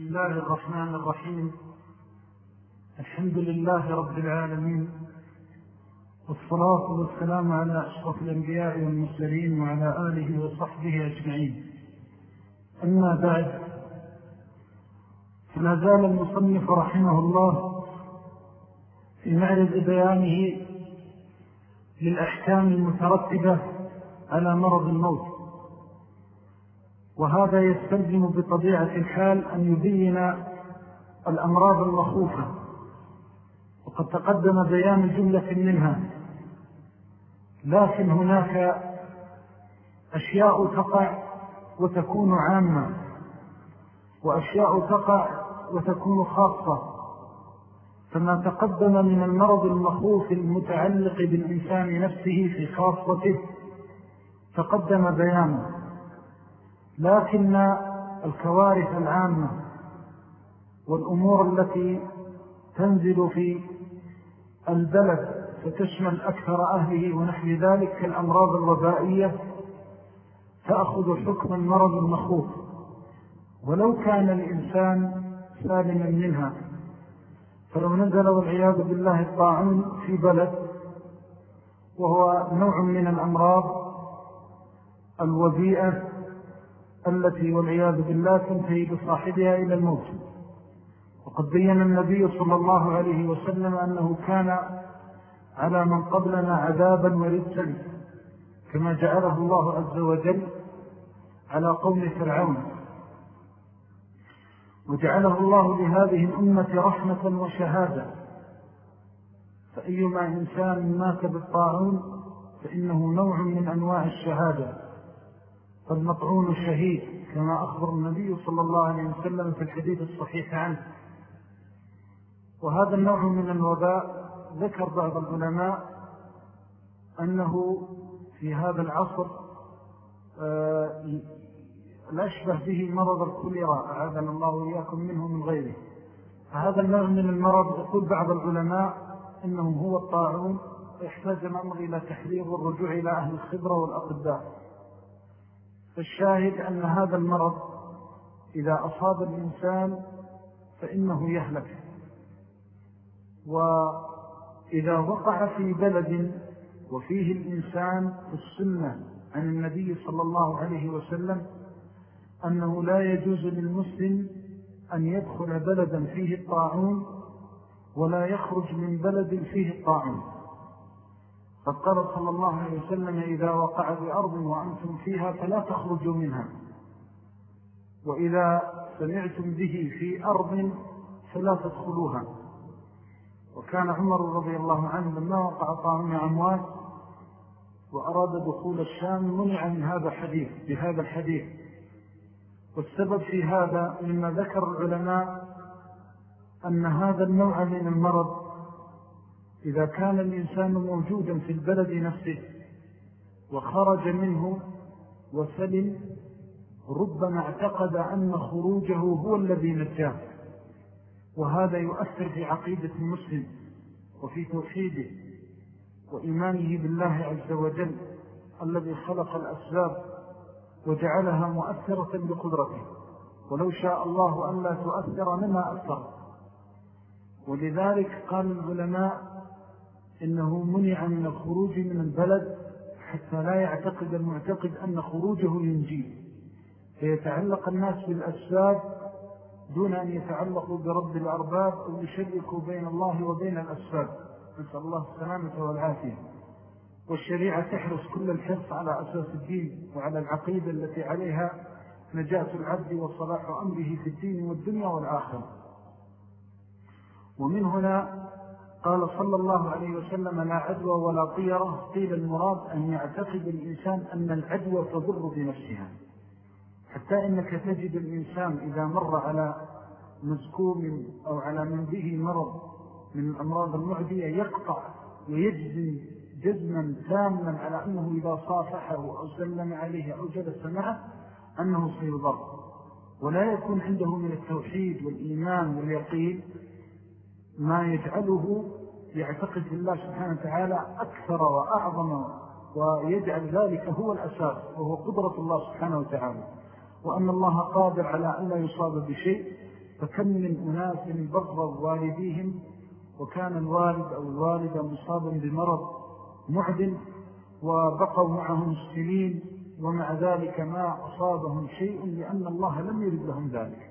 بسم الله الرحمن الرحيم. الحمد لله رب العالمين. والصلاة والسلام على أشرف الأنبياء والمسلمين وعلى آله وصحبه أجمعين. أما بعد فلا زال المصنف رحمه الله في معرض بيانه للأحكام المترتبة على مرض الموت. وهذا يستلزم بطبيعة الحال أن يبين الأمراض المخوفة. وقد تقدم بيان جملة منها لكن هناك أشياء تقع وتكون عامة وأشياء تقع وتكون خاصة. فما تقدم من المرض المخوف المتعلق بالإنسان نفسه في خاصته تقدم بيانه. لكن الكوارث العامة والأمور التي تنزل في البلد فتشمل أكثر أهله ونحو ذلك كالأمراض الوبائية تأخذ حكم المرض المخوف. ولو كان الإنسان سالما منها فلو نزل والعياذ بالله الطاعون في بلد وهو نوع من الأمراض الوبيئة التي والعياذ بالله تنتهي بصاحبها إلى الموت. وقد بين النبي صلى الله عليه وسلم أنه كان على من قبلنا عذابا ورزا كما جعله الله عز وجل على قوم فرعون. وجعله الله لهذه الأمة رحمة وشهادة. فأيما إنسان مات بالطاعون فإنه نوع من أنواع الشهادة. فالمطعون شهيد كما أخبر النبي صلى الله عليه وسلم في الحديث الصحيح عنه. وهذا النوع من الوباء ذكر بعض العلماء أنه في هذا العصر آه، الأشبه به مرض الكوليرا أعاذنا الله وإياكم منه من غيره. فهذا النوع من المرض يقول بعض العلماء إنه هو الطاعون يحتاج الأمر إلى تحرير والرجوع إلى أهل الخبرة والأطباء فالشاهد أن هذا المرض إذا أصاب الإنسان فإنه يهلك. وإذا وقع في بلد وفيه الإنسان في السنة عن النبي صلى الله عليه وسلم أنه لا يجوز للمسلم أن يدخل بلدا فيه الطاعون ولا يخرج من بلد فيه الطاعون. قد قال صلى الله عليه وسلم إذا وقع بأرض وأنتم فيها فلا تخرجوا منها. وإذا سمعتم به في أرض فلا تدخلوها. وكان عمر رضي الله عنه لما وقع طاعون عموات وأراد دخول الشام منع من هذا الحديث بهذا الحديث. والسبب في هذا مما ذكر العلماء أن هذا النوع من المرض إذا كان الإنسان موجودا في البلد نفسه وخرج منه وسلم ربما اعتقد أن خروجه هو الذي نجاه. وهذا يؤثر في عقيدة المسلم وفي توحيده وإيمانه بالله عز وجل الذي خلق الأسباب وجعلها مؤثرة بقدرته. ولو شاء الله أن لا تؤثر لما أثر. ولذلك قال العلماء إنه منع من الخروج من البلد حتى لا يعتقد المعتقد أن خروجه ينجيه فيتعلق الناس بالأسباب دون أن يتعلقوا برب الأرباب أو يشركوا بين الله وبين الأسباب نسأل الله السلامة والعافية. والشريعة تحرص كل الحرص على أساس الدين وعلى العقيدة التي عليها نجاة العبد وصلاح أمره في الدين والدنيا والآخرة. ومن هنا قال صلى الله عليه وسلم لا عدوى ولا طيرة. قيل المراد أن يعتقد الإنسان أن العدوى تضر بنفسها. حتى إنك تجد الإنسان إذا مر على مزكوم أو على من به مرض من الأمراض المعدية يقطع ويجزم جزما تاما على أنه إذا صافحه أو سلم عليه أو جلس معه أنه سيضر. ولا يكون عنده من التوحيد والإيمان واليقين ما يجعله يعتقد الله سبحانه وتعالى أكثر وأعظم ويجعل ذلك هو الأساس وهو قدرة الله سبحانه وتعالى. وأن الله قادر على أن لا يصاب بشيء فكم من أناس بر والديهم وكان الوالد أو الوالدة مصابا بمرض معدن وبقوا معهم السنين ومع ذلك ما أصابهم شيء لأن الله لم يرد لهم ذلك.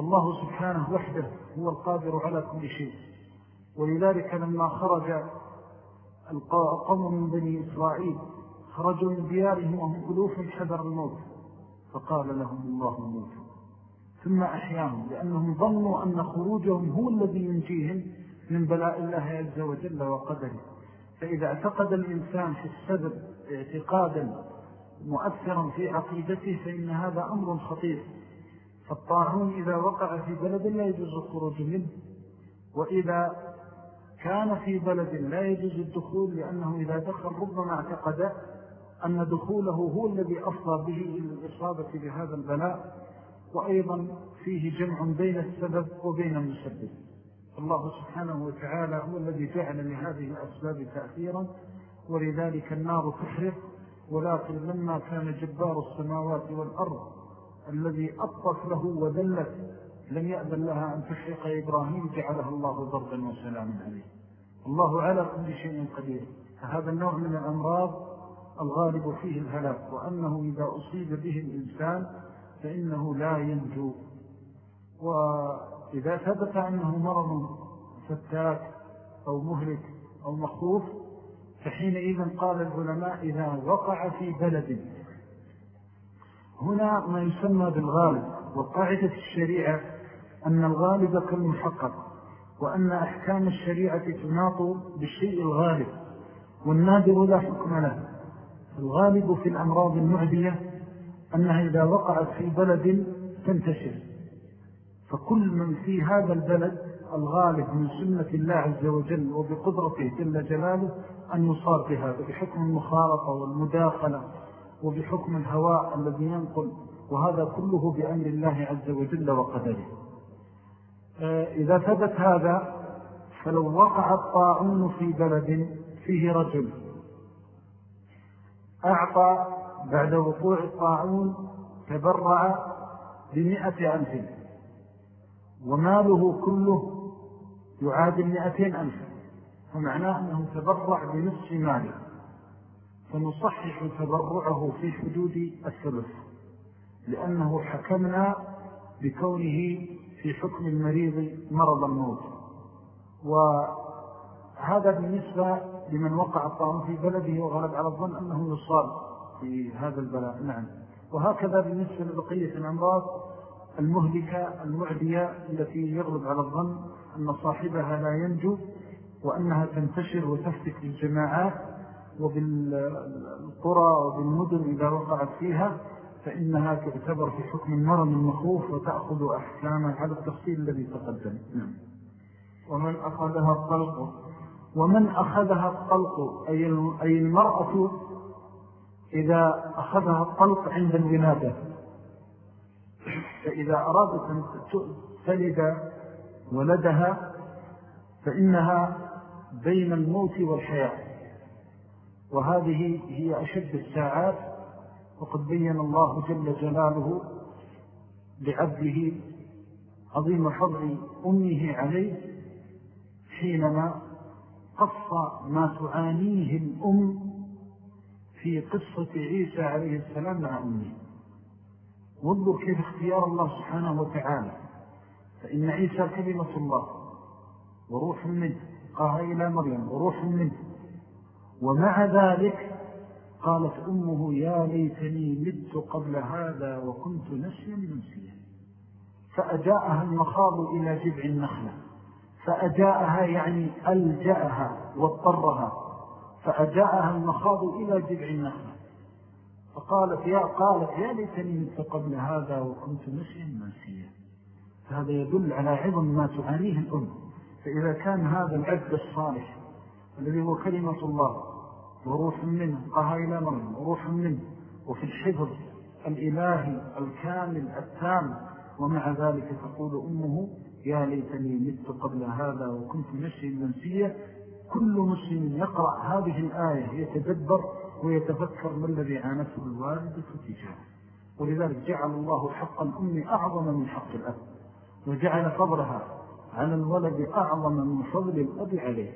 الله سبحانه وحده هو القادر على كل شيء. ولذلك لما خرج القوم من بني إسرائيل خرجوا من ديارهم وهم ألوف حذر الموت. فقال لهم الله الموت. ثم أحياهم لأنهم ظنوا أن خروجهم هو الذي ينجيهم من بلاء الله عز وجل وقدره. فإذا اعتقد الإنسان في السبب اعتقادا مؤثرا في عقيدته فإن هذا أمر خطير. فالطاعون إذا وقع في بلد لا يجوز الخروج منه وإذا كان في بلد لا يجوز الدخول لأنه إذا دخل ربما اعتقد أن دخوله هو الذي أفضى به إلى الإصابة بهذا البلاء وأيضا فيه جمع بين السبب وبين المسبب. الله سبحانه وتعالى هو الذي جعل لهذه الأسباب تأثيرا ولذلك النار تحرق ولكن لما كان جبار السماوات والأرض. الذي أطف له وذلت لم يأذن لها أن تحرق إبراهيم جعلها الله ضربا وسلاما عليه. الله على كل شيء قدير. فهذا النوع من الأمراض الغالب فيه الهلاك وأنه إذا أصيب به الإنسان فإنه لا ينجو. وإذا ثبت أنه مرض فتاك أو مهلك أو مخوف فحينئذ قال العلماء إذا وقع في بلد هنا ما يسمى بالغالب وقاعدة الشريعة أن الغالب كالمحقق وأن أحكام الشريعة تناط بالشيء الغالب والنادر لا حكم له. الغالب في الأمراض المعدية أنها إذا وقعت في بلد تنتشر. فكل من في هذا البلد الغالب من سنة الله عز وجل وبقدرته جل جلاله أن يصاب بهذا بحكم المخالطة والمداخلة. وبحكم الهواء الذي ينقل وهذا كله بأمر الله عز وجل وقدره. آه، إذا ثبت هذا فلو وقع الطاعون في بلد فيه رجل أعطى بعد وقوع الطاعون تبرع بمئة ألف وماله كله يعادل مئتين ألف فمعناه أنه تبرع بنصف ماله. فنصحح تبرعه في حدود الثلث لأنه حكمنا بكونه في حكم المريض مرض الموت. وهذا بالنسبة لمن وقع الطعام في بلده وغلب على الظن أنه يصاب في هذا البلاء. نعم. وهكذا بالنسبة لبقية الأمراض المهلكة المعدية التي يغلب على الظن أن صاحبها لا ينجو وأنها تنتشر وتفتك بالجماعات وبالقرى وبالمدن إذا وقعت فيها فإنها تعتبر في حكم المرض المخوف وتأخذ أحكاما على التفصيل الذي تقدم. نعم. ومن أخذها الطلق ومن أخذها الطلق أي المرأة إذا أخذها الطلق عند الولادة. فإذا أرادت أن تلد ولدها فإنها بين الموت والحياة. وهذه هي أشد الساعات وقد بين الله جل جلاله لعبده عظيم حظ أمه عليه حينما قص ما تعانيه الأم في قصة عيسى عليه السلام مع أمه. وانظر كيف اختيار الله سبحانه وتعالى. فإن عيسى كلمة الله وروح منه قاها إلى مريم وروح منه ومع ذلك قالت أمه يا ليتني مت قبل هذا وكنت نسيا منسيا فأجاءها المخاض إلى جذع النخلة. فأجاءها يعني ألجأها واضطرها. فأجاءها المخاض إلى جذع النخلة. فقالت يا قالت يا ليتني مت قبل هذا وكنت نسيا منسيا فهذا يدل على عظم ما تعانيه الأم. فإذا كان هذا العبد الصالح الذي هو كلمة الله وروح منه إلى مريم وروح منه وفي الحفظ الإلهي الكامل التام. ومع ذلك تقول أمه يا ليتني مت قبل هذا وكنت نشي المنسية كل مسلم يقرأ هذه الآية يتدبر ويتفكر ما الذي عانته الوالدة تجاه ولذلك جعل الله حق الأم أعظم من حق الأب. وجعل فضلها على الولد أعظم من فضل الأب عليه.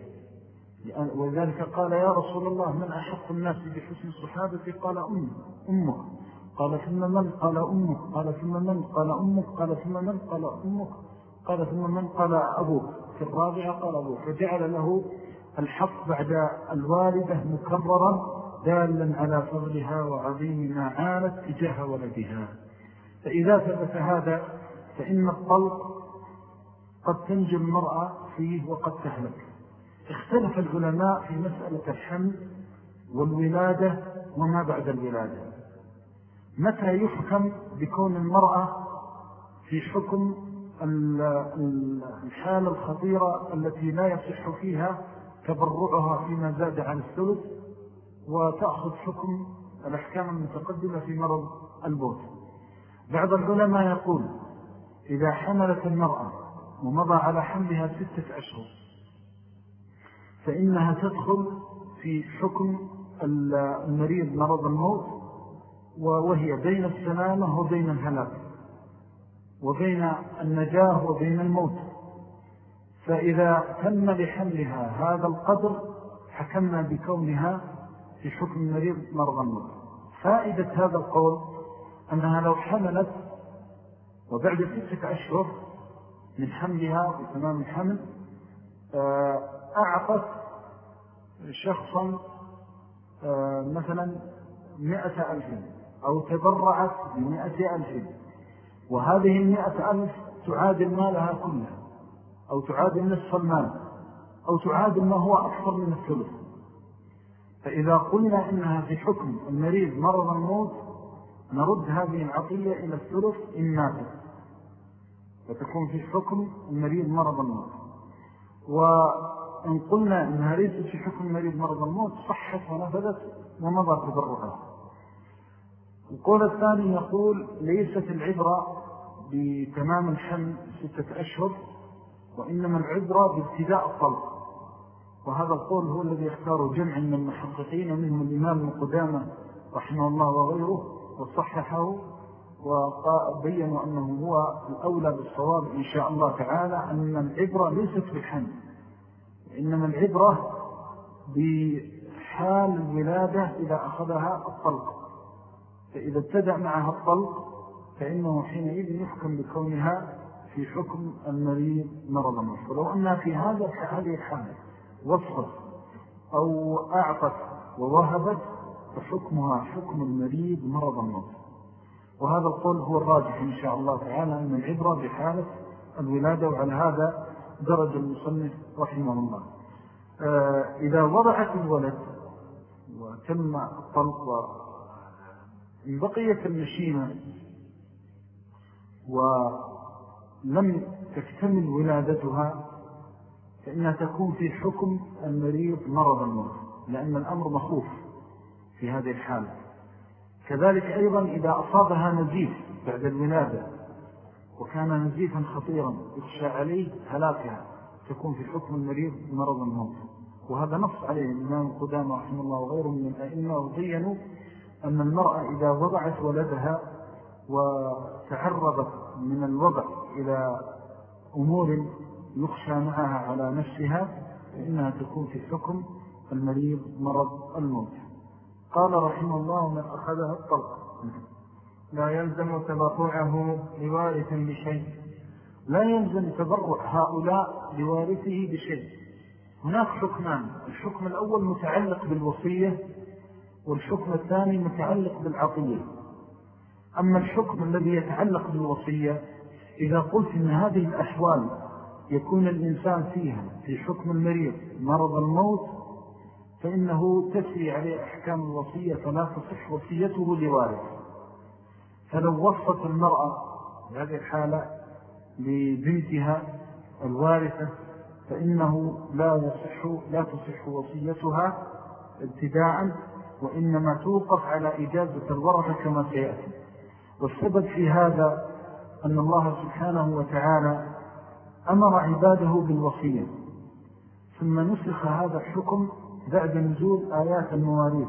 وذلك قال يا رسول الله من أحق الناس بحسن صحابتي قال أمه أمك. قال ثم من قال أمك. قال ثم من قال أمك. قال ثم من قال أمك. قال ثم من قال أبوك في الرابعة قال أبوك فجعل له الحق بعد الوالدة مكررا دالا على فضلها وعظيم ما عانت تجاه ولدها. فإذا ثبت هذا فإن الطلق قد تنجي المرأة فيه وقد تهلك. اختلف العلماء في مسألة الحمل والولادة وما بعد الولادة. متى يحكم بكون المرأة في حكم الحالة الخطيرة التي لا يصح فيها تبرعها فيما زاد عن الثلث وتأخذ حكم الأحكام المتقدمة في مرض البوت بعض العلماء يقول إذا حملت المرأة ومضى على حملها ستة أشهر فإنها تدخل في حكم المريض مرض الموت وهي بين السلامة وبين الهلاك وبين النجاة وبين الموت. فإذا تم لحملها هذا القدر حكمنا بكونها في حكم المريض مرض الموت. فائدة هذا القول أنها لو حملت وبعد ستة أشهر من حملها وتمام الحمل آه، أعطت شخصا آه، مثلا مئة ألف أو تبرعت بمئة ألف. وهذه المئة ألف تعادل مالها كلها أو تعادل نصف المال أو تعادل ما هو أكثر من الثلث. فإذا قلنا إنها في حكم المريض مرض الموت نرد هذه العطية إلى الثلث إن فتكون في حكم المريض مرض الموت. وإن قلنا إنها ليست في حكم المريض مرض الموت صحت ونفذت ومضى تبرعها القول الثاني يقول ليست العبرة بتمام الحمل ستة أشهر وإنما العبرة بابتداء الطلق وهذا القول هو الذي يختاره جمع من المحققين منهم الإمام المقدامة رحمه الله وغيره وصححه وبينوا أنه هو الأولى بالصواب إن شاء الله تعالى أن العبرة ليست بالحمل. إنما العبرة بحال الولادة إذا أخذها الطلق. فإذا ابتدأ معها الطلق فإنه حينئذ يحكم بكونها في حكم المريض مرض الموت ولو أنها في هذا هذه الحالة وصفت أو أعطت ووهبت فحكمها حكم المريض مرض الموت وهذا القول هو الراجح إن شاء الله تعالى أن العبرة بحالة الولادة وعلى هذا درج المصنف رحمه الله. آه، إذا وضعت الولد وتم الطلق وإن بقيت المشيمة ولم تكتمل ولادتها فإنها تكون في حكم المريض مرض الموت لأن الأمر مخوف في هذه الحالة. كذلك أيضا إذا أصابها نزيف بعد الولادة وكان نزيفا خطيرا يخشى عليه هلاكها. تكون في حكم المريض مرض الموت. وهذا نص عليه الإمام القدامى رحمه الله وغيره من الأئمة وبينوا أن المرأة إذا وضعت ولدها وتعرضت من الوضع إلى أمور يخشى معها على نفسها فإنها تكون في حكم المريض مرض الموت. قال رحمه الله من أخذها الطلق. لا يلزم تبرعه لوارث بشيء. لا يلزم تبرع هؤلاء لوارثه بشيء. هناك حكمان الحكم الأول متعلق بالوصية والحكم الثاني متعلق بالعطية. أما الحكم الذي يتعلق بالوصية إذا قلت إن هذه الأحوال يكون الإنسان فيها في حكم المريض مرض الموت فإنه تسري عليه أحكام الوصية فلا تصح وصيته لوارث. فلو وصت المرأة هذه الحالة لبنتها الوارثة فإنه لا يصح لا تصح وصيتها ابتداء وإنما توقف على إجازة الورثة كما سيأتي. والسبب في هذا أن الله سبحانه وتعالى أمر عباده بالوصية ثم نسخ هذا الحكم بعد نزول آيات المواريث.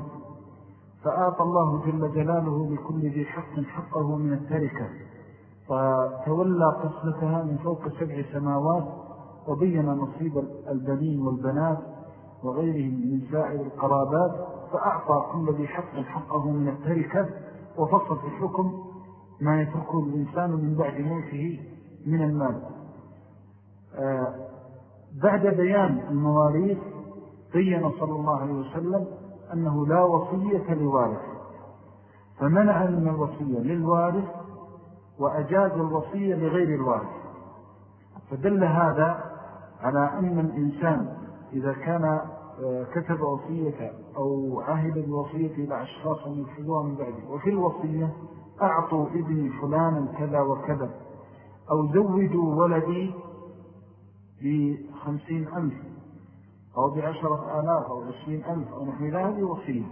فآت الله جل جلاله لكل ذي حق حقه من التركة فتولى قسمتها من فوق سبع سماوات وبين نصيب البنين والبنات وغيرهم من سائر القرابات فأعطى كل ذي حق حقه من التركة وفصل في الحكم ما يتركه الإنسان من بعد موته من المال. آه، بعد بيان المواريث بين صلى الله عليه وسلم أنه لا وصية لوارث. فمنع من الوصية للوارث وأجاز الوصية لغير الوارث. فدل هذا على أن الإنسان إذا كان آه، كتب وصية أو عهد بوصية إلى أشخاص يفضوها من بعده وفي الوصية أعطوا ابني فلانا كذا وكذا أو زودوا ولدي بخمسين ألف. أو بعشرة آلاف أو عشرين ألف أو نحن هذه وصية.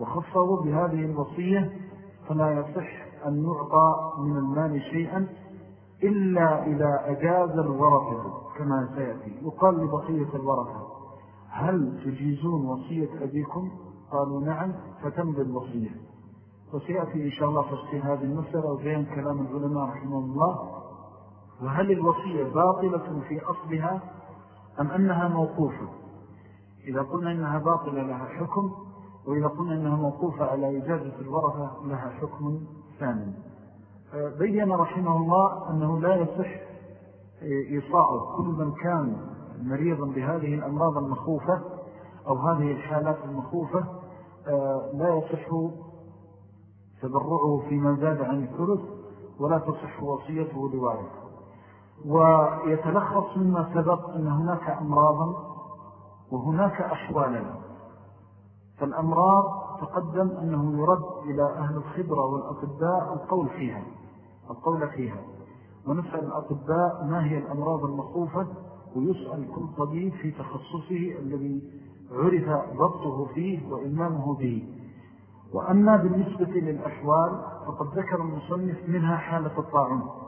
وخصوا بهذه الوصية فلا يصح أن يعطى من المال شيئا إلا إذا أجاز الورثة كما سيأتي. يقال لبقية الورثة هل تجيزون وصية أبيكم؟ قالوا نعم فتمضي الوصية. وسيأتي إن شاء الله تفصيل هذه المسألة وبيان كلام العلماء رحمه الله. وهل الوصية باطلة في أصلها؟ أم أنها موقوفة؟ إذا قلنا إنها باطلة لها حكم وإذا قلنا إنها موقوفة على إجازة الورثة لها حكم ثاني. بيّن رحمه الله أنه لا يصح إيصاء كل من كان مريضا بهذه الأمراض المخوفة أو هذه الحالات المخوفة لا يصح تبرعه فيما زاد عن الثلث ولا تصح وصيته لوارث ويتلخص مما سبق أن هناك أمراضا وهناك أحوالا. فالأمراض تقدم أنه يرد إلى أهل الخبرة والأطباء القول فيها القول فيها. ونسأل الأطباء ما هي الأمراض المخوفة ويسأل كل طبيب في تخصصه الذي عرف ضبطه فيه وإمامه به. وأما بالنسبة للأحوال فقد ذكر المصنف منها حالة الطاعون.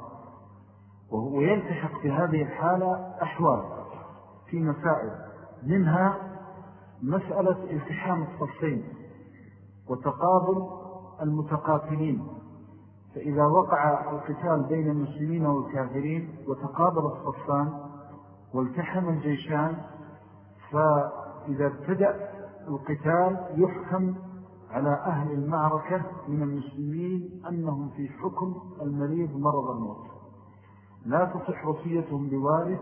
وهو يلتحق في هذه الحالة أحوال في مسائل منها مسألة التحام الصفين وتقابل المتقاتلين. فإذا وقع القتال بين المسلمين والكافرين وتقابل الصفان والتحم الجيشان فإذا ابتدأ القتال يحكم على أهل المعركة من المسلمين أنهم في حكم المريض مرض الموت. لا تصح وصيتهم بوارث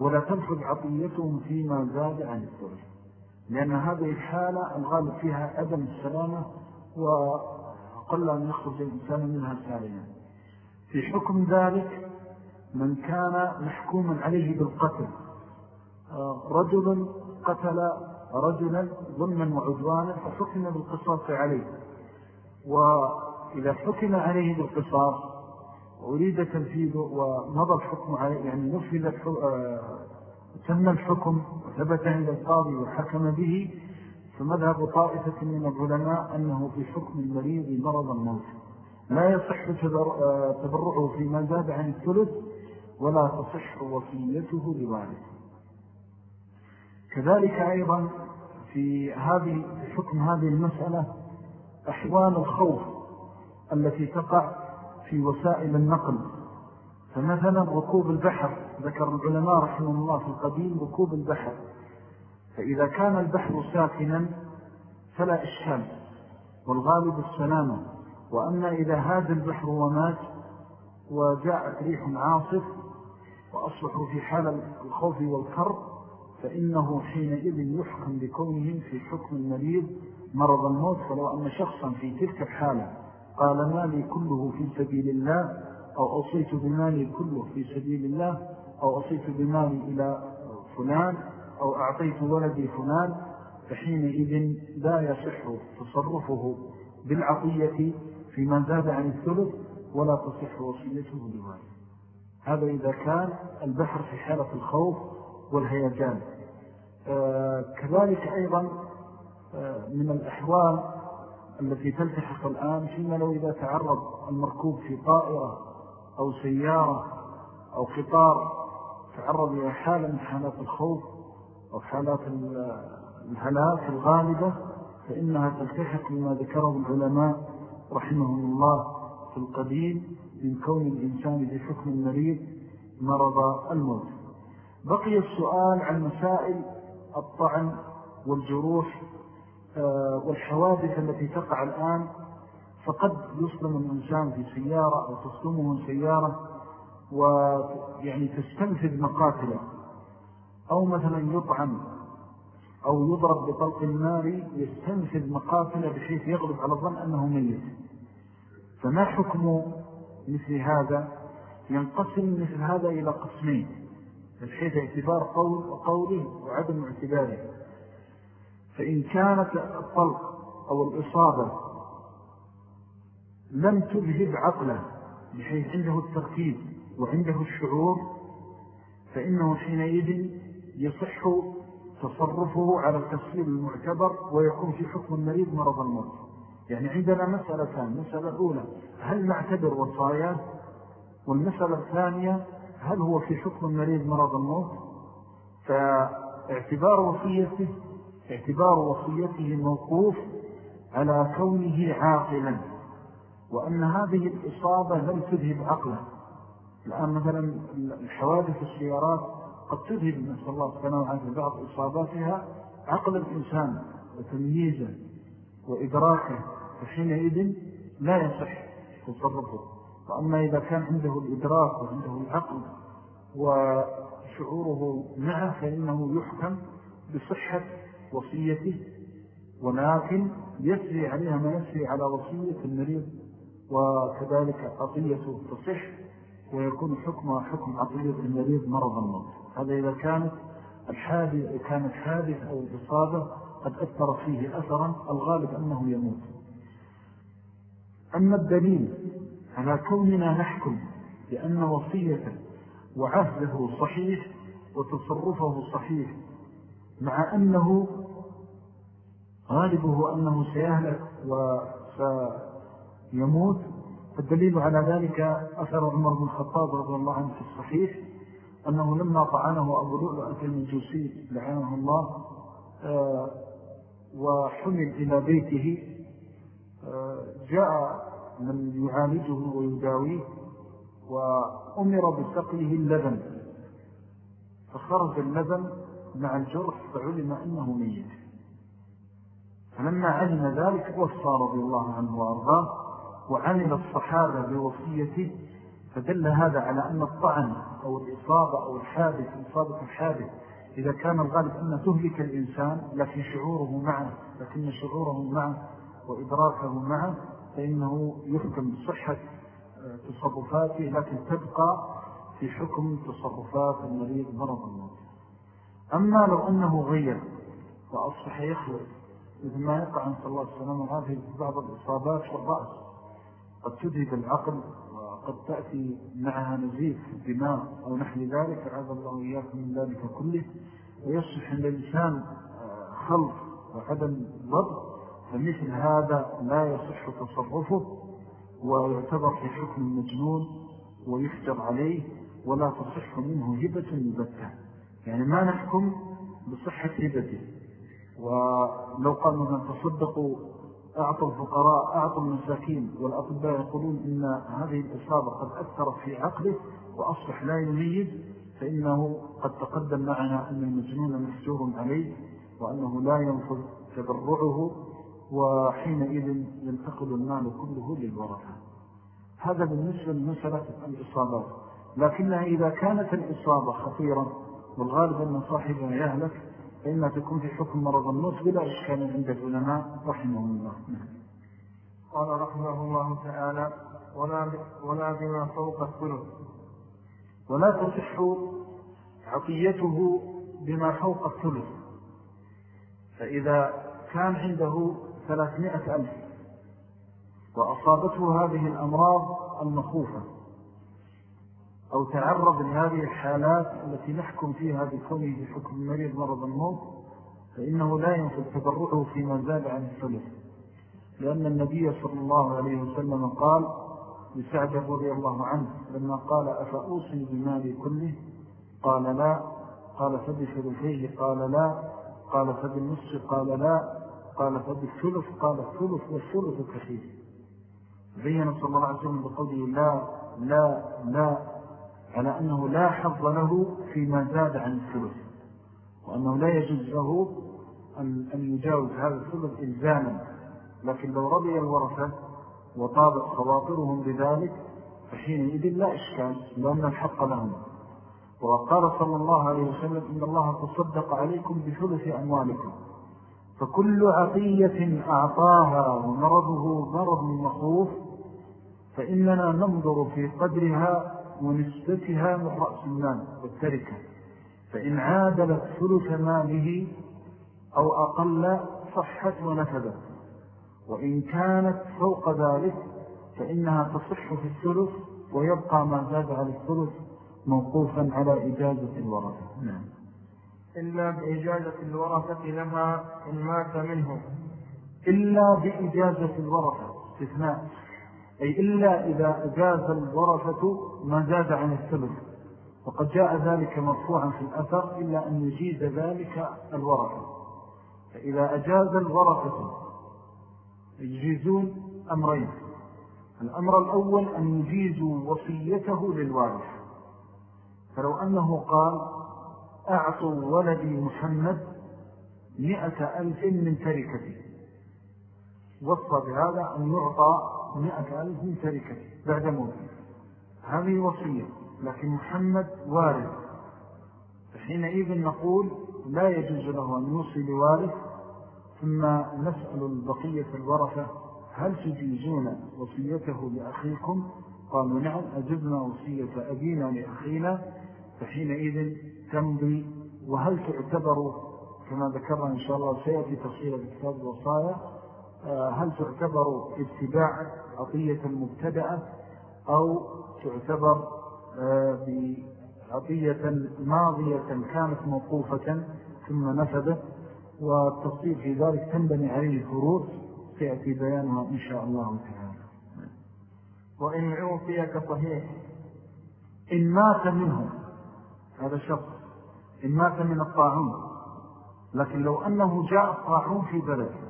ولا تنفذ عطيتهم فيما زاد عن الثلث لأن هذه الحالة الغالب فيها أدم السلامة وقل أن يخرج الإنسان منها سالما في حكم ذلك من كان محكوما عليه بالقتل رجل قتل رجلا ظلما وعدوانا فحكم بالقصاص عليه. وإذا حكم عليه بالقصاص وأريد تنفيذه ومضى الحكم عليه يعني نفذ آه، تم الحكم وثبت عند القاضي وحكم به فمذهب طائفة من العلماء أنه في حكم المريض مرض الموت. لا يصح آه، تبرعه فيما زاد عن الثلث ولا تصح وصيته لوالد كذلك أيضا في هذه حكم هذه المسألة أحوال الخوف التي تقع في وسائل النقل. فمثلا ركوب البحر ذكر العلماء رحمه الله في القديم ركوب البحر. فإذا كان البحر ساكنا فلا إشكال والغالب السلامة وأما إذا هذا البحر ومات وجاءت ريح عاصف وأصبحوا في حال الخوف والكرب فإنه حينئذ يحكم بكونهم في حكم المريض مرض الموت فلو أن شخصا في تلك الحالة. قال مالي كله في سبيل الله أو أصيت بمالي كله في سبيل الله أو أصيت بمالي إلى فلان أو أعطيت ولدي فلان فحينئذ لا يصح تصرفه بالعطية فيما زاد عن الثلث ولا تصح وصيته لوالي هذا إذا كان البحر في حالة الخوف والهيجان. آه كذلك أيضا آه من الأحوال التي تلتحق الآن فيما لو إذا تعرض المركوب في طائرة أو سيارة أو قطار تعرض إلى حالة من حالات الخوف أو حالات الهلاك الغالبة فإنها تلتحق بما ذكره العلماء رحمهم الله في القديم من كون الإنسان بحكم المريض مرض الموت. بقي السؤال عن مسائل الطعن والجروح والحوادث التي تقع الآن فقد يسلم الإنسان في سيارة أو تسلمه سيارة ويعني تستنفذ مقاتله. أو مثلا يطعن أو يضرب بطلق النار يستنفذ مقاتله بحيث يغلب على الظن أنه ميت. فما حكم مثل هذا؟ ينقسم مثل هذا إلى قسمين بحيث اعتبار قول وقوله وعدم اعتباره. فإن كانت الطلق أو الإصابة لم تذهب عقله بحيث عنده التركيب وعنده الشعور فإنه حينئذ يصح تصرفه على التفصيل المعتبر ويكون في حكم المريض مرض الموت. يعني عندنا مسألتان المسألة الأولى هل نعتبر وصاياه والمسألة الثانية هل هو في حكم المريض مرض الموت؟ فاعتبار وصيته اعتبار وصيته موقوف على كونه عاقلا وأن هذه الإصابة لم تذهب عقلا. الآن مثلا الحوادث السيارات قد تذهب نسأل الله سبحانه وتعالى بعض إصاباتها عقل الإنسان وتمييزه وإدراكه فحينئذ لا يصح تصرفه. وأما إذا كان عنده الإدراك وعنده العقل وشعوره معه فإنه يحكم بصحة وصيته ولكن يسري عليها ما يسري على وصية المريض وكذلك عطية تصح ويكون حكمها حكم عطية المريض مرض الموت. هذا إذا كانت الحادث كانت حادث أو إصابة قد أثر فيه أثرا الغالب أنه يموت. أما الدليل على كوننا نحكم بأن وصيته وعهده صحيح وتصرفه صحيح مع أنه غالبه أنه سيهلك وسيموت الدليل على ذلك أثر عمر بن الخطاب رضي الله عنه في الصحيح أنه لما طعنه أبو لؤلؤة المجوسي لعنه الله آه، وحمل إلى بيته آه، جاء من يعالجه ويداويه وأمر بسقيه اللبن. فخرج اللبن مع الجرح فعلم أنه ميت. فلما علم ذلك وصى رضي الله عنه وأرضاه وعمل الصحابة بوصيته فدل هذا على أن الطعن أو الإصابة أو الحادث إصابة الحادث إذا كان الغالب أن تهلك الإنسان لكن شعوره معه لكن شعوره معه وإدراكه معه فإنه يحكم بصحة آه، تصرفاته لكن تبقى في حكم تصرفات المريض مرض الموت أما لو أنه غير وأصبح يخلق مثل ما يقع عن صلى الله عليه وسلم هذه بعض الإصابات في الرأس قد تذهب العقل وقد تأتي معها نزيف في الدماغ أو نحن ذلك. عاد الله إياكم من ذلك كله. ويصبح عند الإنسان آه، خلق وعدم ضبط فمثل هذا لا يصح تصرفه ويعتبر في حكم المجنون ويفتر عليه ولا تصح منه هبة مبتة. يعني ما نحكم بصحة هبته ولو قال مثلا تصدقوا أعطوا الفقراء أعطوا المساكين والأطباء يقولون إن هذه الإصابة قد أثرت في عقله وأصبح لا يميز فإنه قد تقدم معنا أن المجنون مفتور عليه وأنه لا ينفذ تبرعه وحينئذ ينتقل المال كله للورثة. هذا بالنسبة لمسألة الإصابات. لكنها إذا كانت الإصابة خطيرة والغالب أن صاحبها يهلك فإنها تكون في حكم مرض النص بلا إشكال عند العلماء رحمه الله. قال رحمه الله تعالى ولا, ولا بما فوق الثلث. ولا تصح عطيته بما فوق الثلث. فإذا كان عنده ثلاثمائة ألف وأصابته هذه الأمراض المخوفة أو تعرض لهذه الحالات التي نحكم فيها بكونه في حكم المريض مرض الموت فإنه لا ينفذ تبرعه فيما زاد عن الثلث. لأن النبي صلى الله عليه وسلم قال لسعد رضي الله عنه لما قال أفأوصي بمالي كله؟ قال لا. قال فبثلثيه قال لا. قال فبالنصف؟ قال لا. قال فبالثلث؟ قال الثلث والثلث كثير. بين صلى الله عليه وسلم بقوله لا لا لا. على أنه لا حظ له فيما زاد عن الثلث وأنه لا يجوز له أن, يجاوز هذا الثلث إلزاما. لكن لو رضي الورثة وطابت خواطرهم بذلك فحينئذ لا إشكال لأن الحق لهم. وقال صلى الله عليه وسلم إن الله تصدق عليكم بثلث أموالكم فكل عطية أعطاها ومرضه مرض مخوف فإننا ننظر في قدرها ونسبتها من رأس المال والتركة. فإن عادلت ثلث ماله أو أقل صحت ونفذت. وإن كانت فوق ذلك فإنها تصح في الثلث ويبقى ما زاد على الثلث موقوفا على إجازة الورثة. نعم. إلا بإجازة الورثة لها إن مات منه. إلا بإجازة الورثة استثناء. أي إلا إذا أجاز الورثة ما زاد عن الثلث. وقد جاء ذلك مرفوعا في الأثر إلا أن يجيز ذلك الورثة. فإذا أجاز الورثة يجيزون أمرين. الأمر الأول أن يجيزوا وصيته للوارث. فلو أنه قال أعطوا ولدي محمد مئة ألف من تركتي. وصى بهذا أن يعطى مئة ألف من تركتي بعد موته هذه وصية لكن محمد وارث. فحينئذ نقول لا يجوز له أن يوصي لوارث ثم نسأل البقية الورثة هل تجيزون وصيته لأخيكم؟ قالوا نعم أجبنا وصية أبينا لأخينا. فحينئذ تمضي وهل تعتبر كما ذكرنا إن شاء الله سيأتي تفصيل بكتاب الوصايا هل تعتبر اتباع عطية المبتدأة أو تعتبر آه، بعطية ماضية كانت موقوفة ثم نفذت؟ والتفصيل في ذلك تنبني عليه الفروض سيأتي بيانها إن شاء الله تعالى. وإن عوفي كصحيح إن مات منه هذا شخص إن مات من الطاعون. لكن لو أنه جاء الطاعون في بلد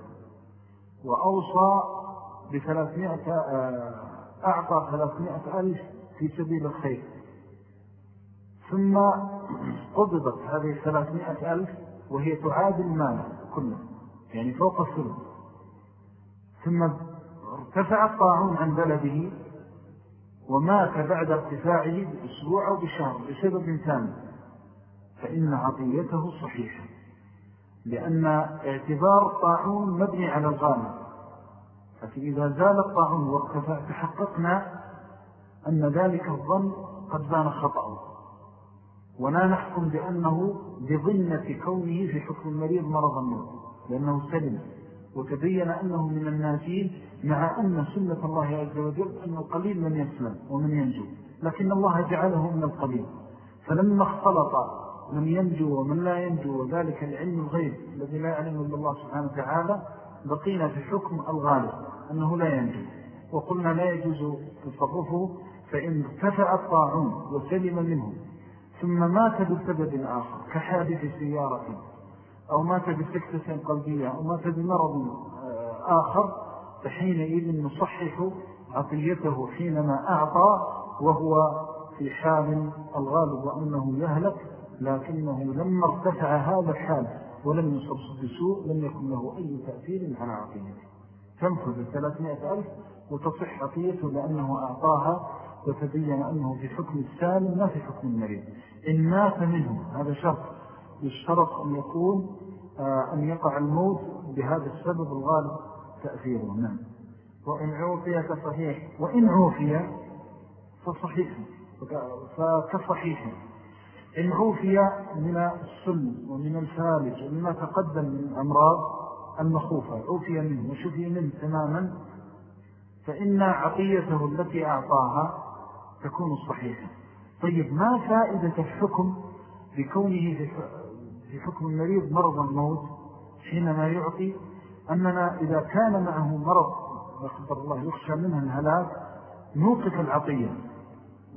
وأوصى بثلاثمائة آه، أعطى ثلاثمائة ألف في سبيل الخير. ثم قبضت هذه الثلاثمائة ألف وهي تعادل مال كله يعني فوق الثلث ثم ارتفع الطاعون عن بلده ومات بعد ارتفاعه بأسبوع أو بشهر بسبب ثاني فإن عطيته صحيحة. لأن اعتبار الطاعون مبني على الغالب لكن إذا زال الطاعون وارتفع تحققنا أن ذلك الظن قد بان خطأه. ولا نحكم بأنه بظنة كونه في حكم المريض مرض الموت لأنه سلم. وتبين أنه من الناسين مع أن سنة الله عز وجل أن القليل من يسلم ومن ينجو. لكن الله جعله من القليل. فلما اختلط من ينجو ومن لا ينجو وذلك العلم الغيب الذي لا يعلم إلا الله سبحانه وتعالى بقينا في حكم الغالب أنه لا ينجو. وقلنا لا يجوز تصرفه فإن ارتفع الطاعون وسلم منه ثم مات بسبب آخر كحادث سيارة أو مات بسكتة قلبية أو مات بمرض آه، آخر فحينئذ نصحح عطيته حينما أعطى وهو في حال الغالب وأنه يهلك. لكنه لما ارتفع هذا الحال ولم يصب بسوء لم يكن له أي تأثير على عطيته تنفذ الثلاثمائة ألف وتصح عطيته لأنه أعطاها وتبين أنه في حكم السالم لا في حكم المريض. إن مات منه هذا شرط. يشترط أن يكون آه، أن يقع الموت بهذا السبب الغالب تأثيره. نعم. وإن عوفي كصحيح وإن عوفي فصحيح. فكصحيح. إن عوفي من السن ومن الفالج ومما تقدم من أمراض المخوفة عوفي منه وشفي منه تماما فإن عطيته التي أعطاها تكون صحيحة. طيب ما فائدة الحكم بكونه في حكم المريض مرض الموت حينما يعطي؟ أننا إذا كان معه مرض يقدر الله يخشى منها الهلاك نوقف العطية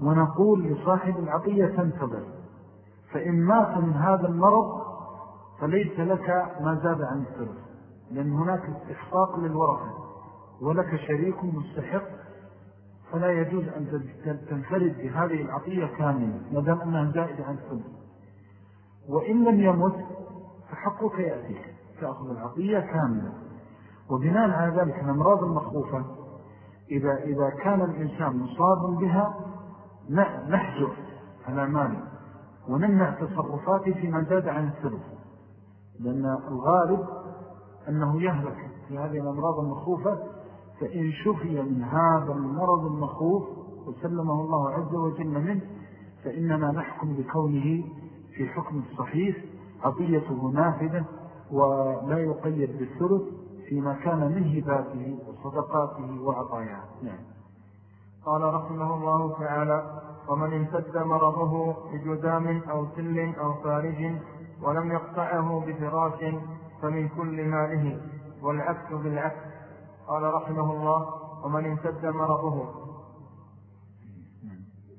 ونقول لصاحب العطية تنتظر. فإن مات من هذا المرض فليس لك ما زاد عن الثلث لأن هناك استحقاق للورثة ولك شريك مستحق فلا يجوز أن تنفرد بهذه العطية كاملة ما دام أنها زائدة عن الثلث. وإن لم يمت فحقك يأتيك تأخذ العطية كاملة. وبناء على ذلك الأمراض المخوفة إذا, إذا كان الإنسان مصابا بها نحجر على ماله. ونمنع تصرفاته فيما زاد عن الثلث لأن الغالب أنه يهلك في هذه الأمراض المخوفة فإن شفي من هذا المرض المخوف وسلمه الله عز وجل منه فإننا نحكم بكونه في حكم الصحيح عطيته نافذة ولا يقيد بالثلث فيما كان من هباته وصدقاته وعطاياه. نعم. قال رحمه الله تعالى ومن امتد مرضه بجذام أو سل أو فارج ولم يقطعه بفراش فمن كل ماله والعكس بالعكس. قال رحمه الله ومن امتد مرضه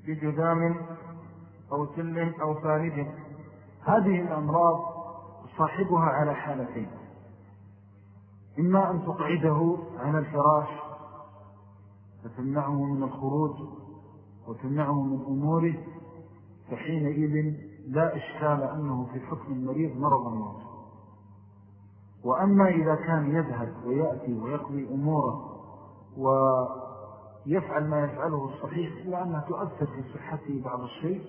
بجذام أو سل أو فارج. هذه الأمراض صاحبها على حالتين إما أن تقعده على الفراش فتمنعه من الخروج وتمنعه من أموره فحينئذ لا إشكال أنه في حكم المريض مرض الموت وأما إذا كان يذهب ويأتي ويقضي أموره ويفعل ما يفعله الصحيح إلا أنها تؤثر في صحته بعض الشيء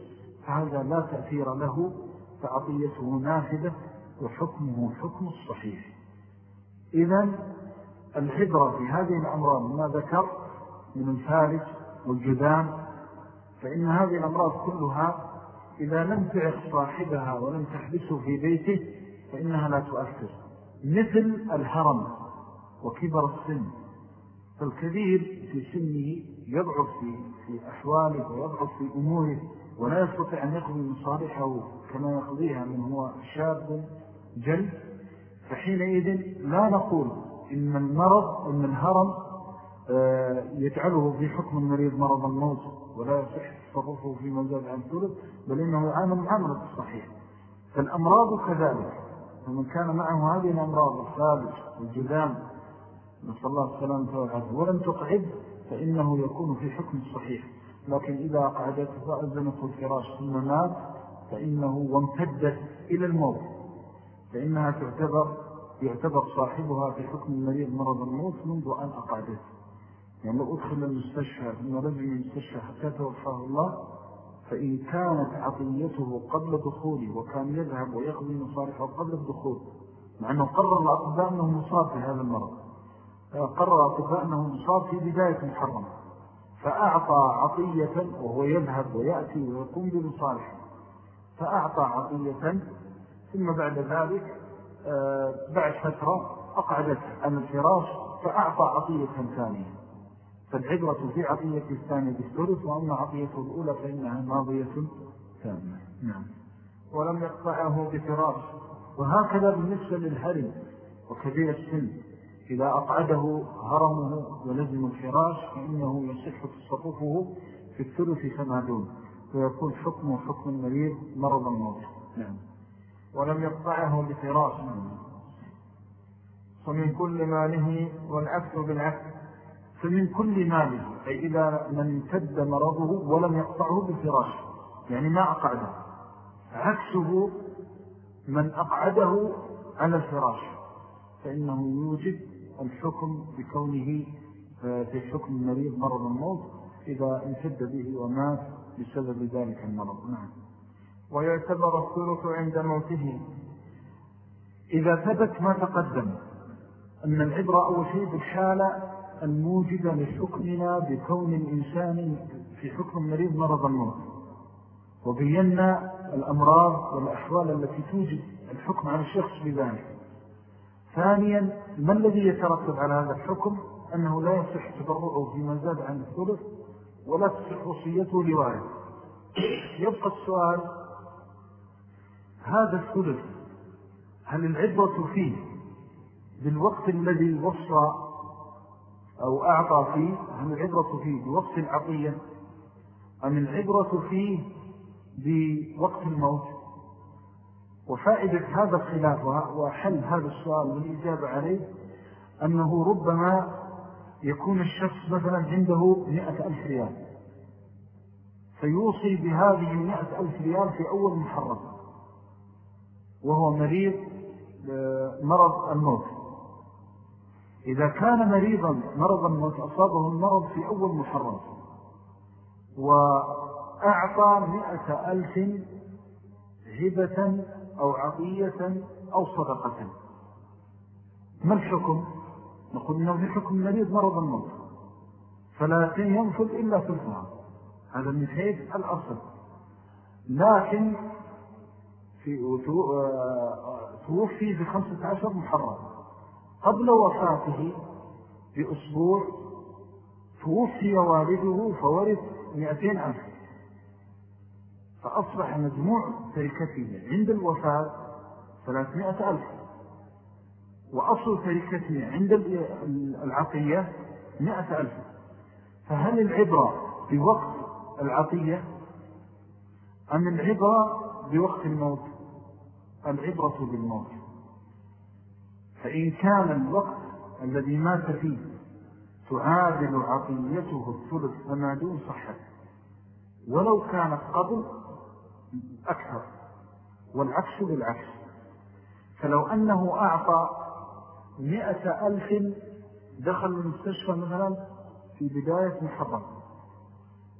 فهذا لا تأثير له فعطيته نافذة وحكمه حكم الصحيح. إذا الحبرة في هذه الأمراض ما ذكر من الفارج والجدام فإن هذه الأمراض كلها إذا لم تعق صاحبها ولم تحبسه في بيته فإنها لا تؤثر. مثل الهرم وكبر السن فالكبير في سنه يضعف في, في أحواله ويضعف في أموره ولا يستطيع أن يقضي مصالحه كما يقضيها من هو شاب جل. فحينئذ لا نقول إن المرض إن الهرم يجعله في حكم المريض مرض الموت ولا يصح تصرفه في مزاد عن ثلث بل إنه يعامل معاملة الصحيح فالأمراض كذلك. فمن كان معه هذه الأمراض الثالث والجذام نسأل الله السلامة والعافية. ولم تقعد فإنه يكون في حكم الصحيح لكن إذا قعدت فأذنته الفراش ثم مات فإنه وامتدت إلى الموت. فإنها تعتبر يعتبر صاحبها في حكم المريض مرض الموت منذ أن أقعدت. يعني لو أدخل المستشفى ثم رجل المستشفى حتى توفاه الله فإن كانت عطيته قبل دخوله وكان يذهب ويقضي مصارفه قبل الدخول مع أنه قرر الأطباء أنه مصاب في هذا المرض. قرر الأطباء أنه مصاب في بداية محرم. فأعطى عطية وهو يذهب ويأتي ويقوم بمصالحه فأعطى عطية ثم بعد ذلك آه، بعد فترة أقعدت عن الفراش فأعطى عطية ثانية. فالعبرة في عطية الثانية بالثلث وأما عطيته الأولى فإنها ماضية ثانية. نعم. ولم يقطعه بفراش. وهكذا بالنسبة للهرم وكبير السن. إذا أقعده هرمه ولزم الفراش فإنه يصح تصرفه في الثلث كما دون ويكون حكمه حكم المريض مرض الموت نعم. ولم يقطعه بفراش. ومن كل ماله والعكس بالعكس. فمن كل ماله أي إذا من امتد مرضه ولم يقطعه بفراش يعني ما أقعده. عكسه من أقعده على الفراش فإنه يوجد الحكم بكونه في حكم المريض مرض الموت إذا امتد به ومات بسبب ذلك المرض. نعم. ويعتبر الثلث عند موته. إذا ثبت ما تقدم أن العبرة أول شيء بالحالة الموجبة لحكمنا بكون الإنسان في حكم المريض مرض الموت. وبينا الأمراض والأحوال التي توجد الحكم على الشخص بذلك. ثانيا ما الذي يترتب على هذا الحكم؟ أنه لا يصح تبرعه فيما زاد عن الثلث ولا تصح وصيته لوارث. يبقى السؤال هذا الثلث هل العبرة فيه بالوقت الذي وصى أو أعطى فيه هل العبرة فيه بوقت العطية أم العبرة فيه بوقت الموت؟ وفائدة هذا الخلاف وحل هذا السؤال والإجابة عليه أنه ربما يكون الشخص مثلا عنده مئة ألف ريال فيوصي بهذه المئة ألف ريال في أول محرم وهو مريض مرض الموت. إذا كان مريضا مرض الموت أصابه المرض في أول محرم وأعطى مئة ألف هبة أو عطية أو صدقة. ما الحكم؟ نقول إنه في حكم مريض مرض الموت فلا ينفذ إلا الفهم هذا من حيث الأصل. لكن في توفي في خمسة عشر محرم. قبل وفاته بأسبوع توفي والده فورث مئتين ألف. فأصبح مجموع تركته عند الوفاة ثلاثمائة ألف. وأصل تركته عند العطية مئة ألف. فهل العبرة بوقت العطية أم العبرة بوقت الموت؟ العبرة بالموت. فإن كان الوقت الذي مات فيه تعادل عطيته الثلث فما دون صحة. ولو كانت قبل أكثر والعكس بالعكس. فلو أنه أعطى مئة ألف دخل المستشفى مثلا في بداية محرم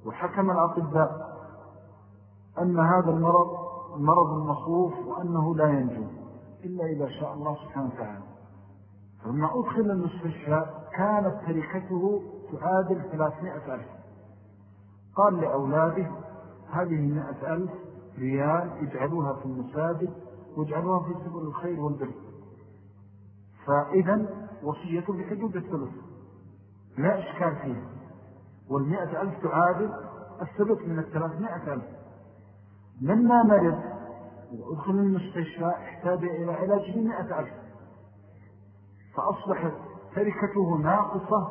وحكم الأطباء أن هذا المرض مرض مخوف وأنه لا ينجو إلا إذا شاء الله سبحانه وتعالى. فلما أدخل المستشفى كانت تركته تعادل ثلاثمائة ألف. قال لأولاده هذه مائة ألف ريال اجعلوها في المساجد واجعلوها في سبل الخير والبر. فإذا وصية بحدود الثلث. لا إشكال فيها. والمئة ألف تعادل الثلث من الثلاثمائة ألف. لما مرض وأدخل المستشفى احتاج إلى علاج بمئة ألف. فأصبحت تركته ناقصة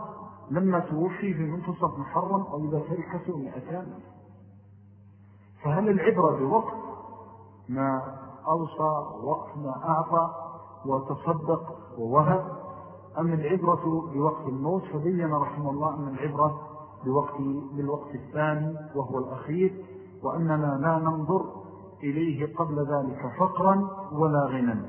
لما توفي في منتصف محرم أو إذا تركته مئتان. فهل العبرة بوقت ما أوصى وقت ما أعطى وتصدق ووهب؟ أم العبرة بوقت الموت؟ فبين رحمه الله أن العبرة بوقت بالوقت الثاني وهو الأخير وأننا لا ننظر إليه قبل ذلك فقرا ولا غنى.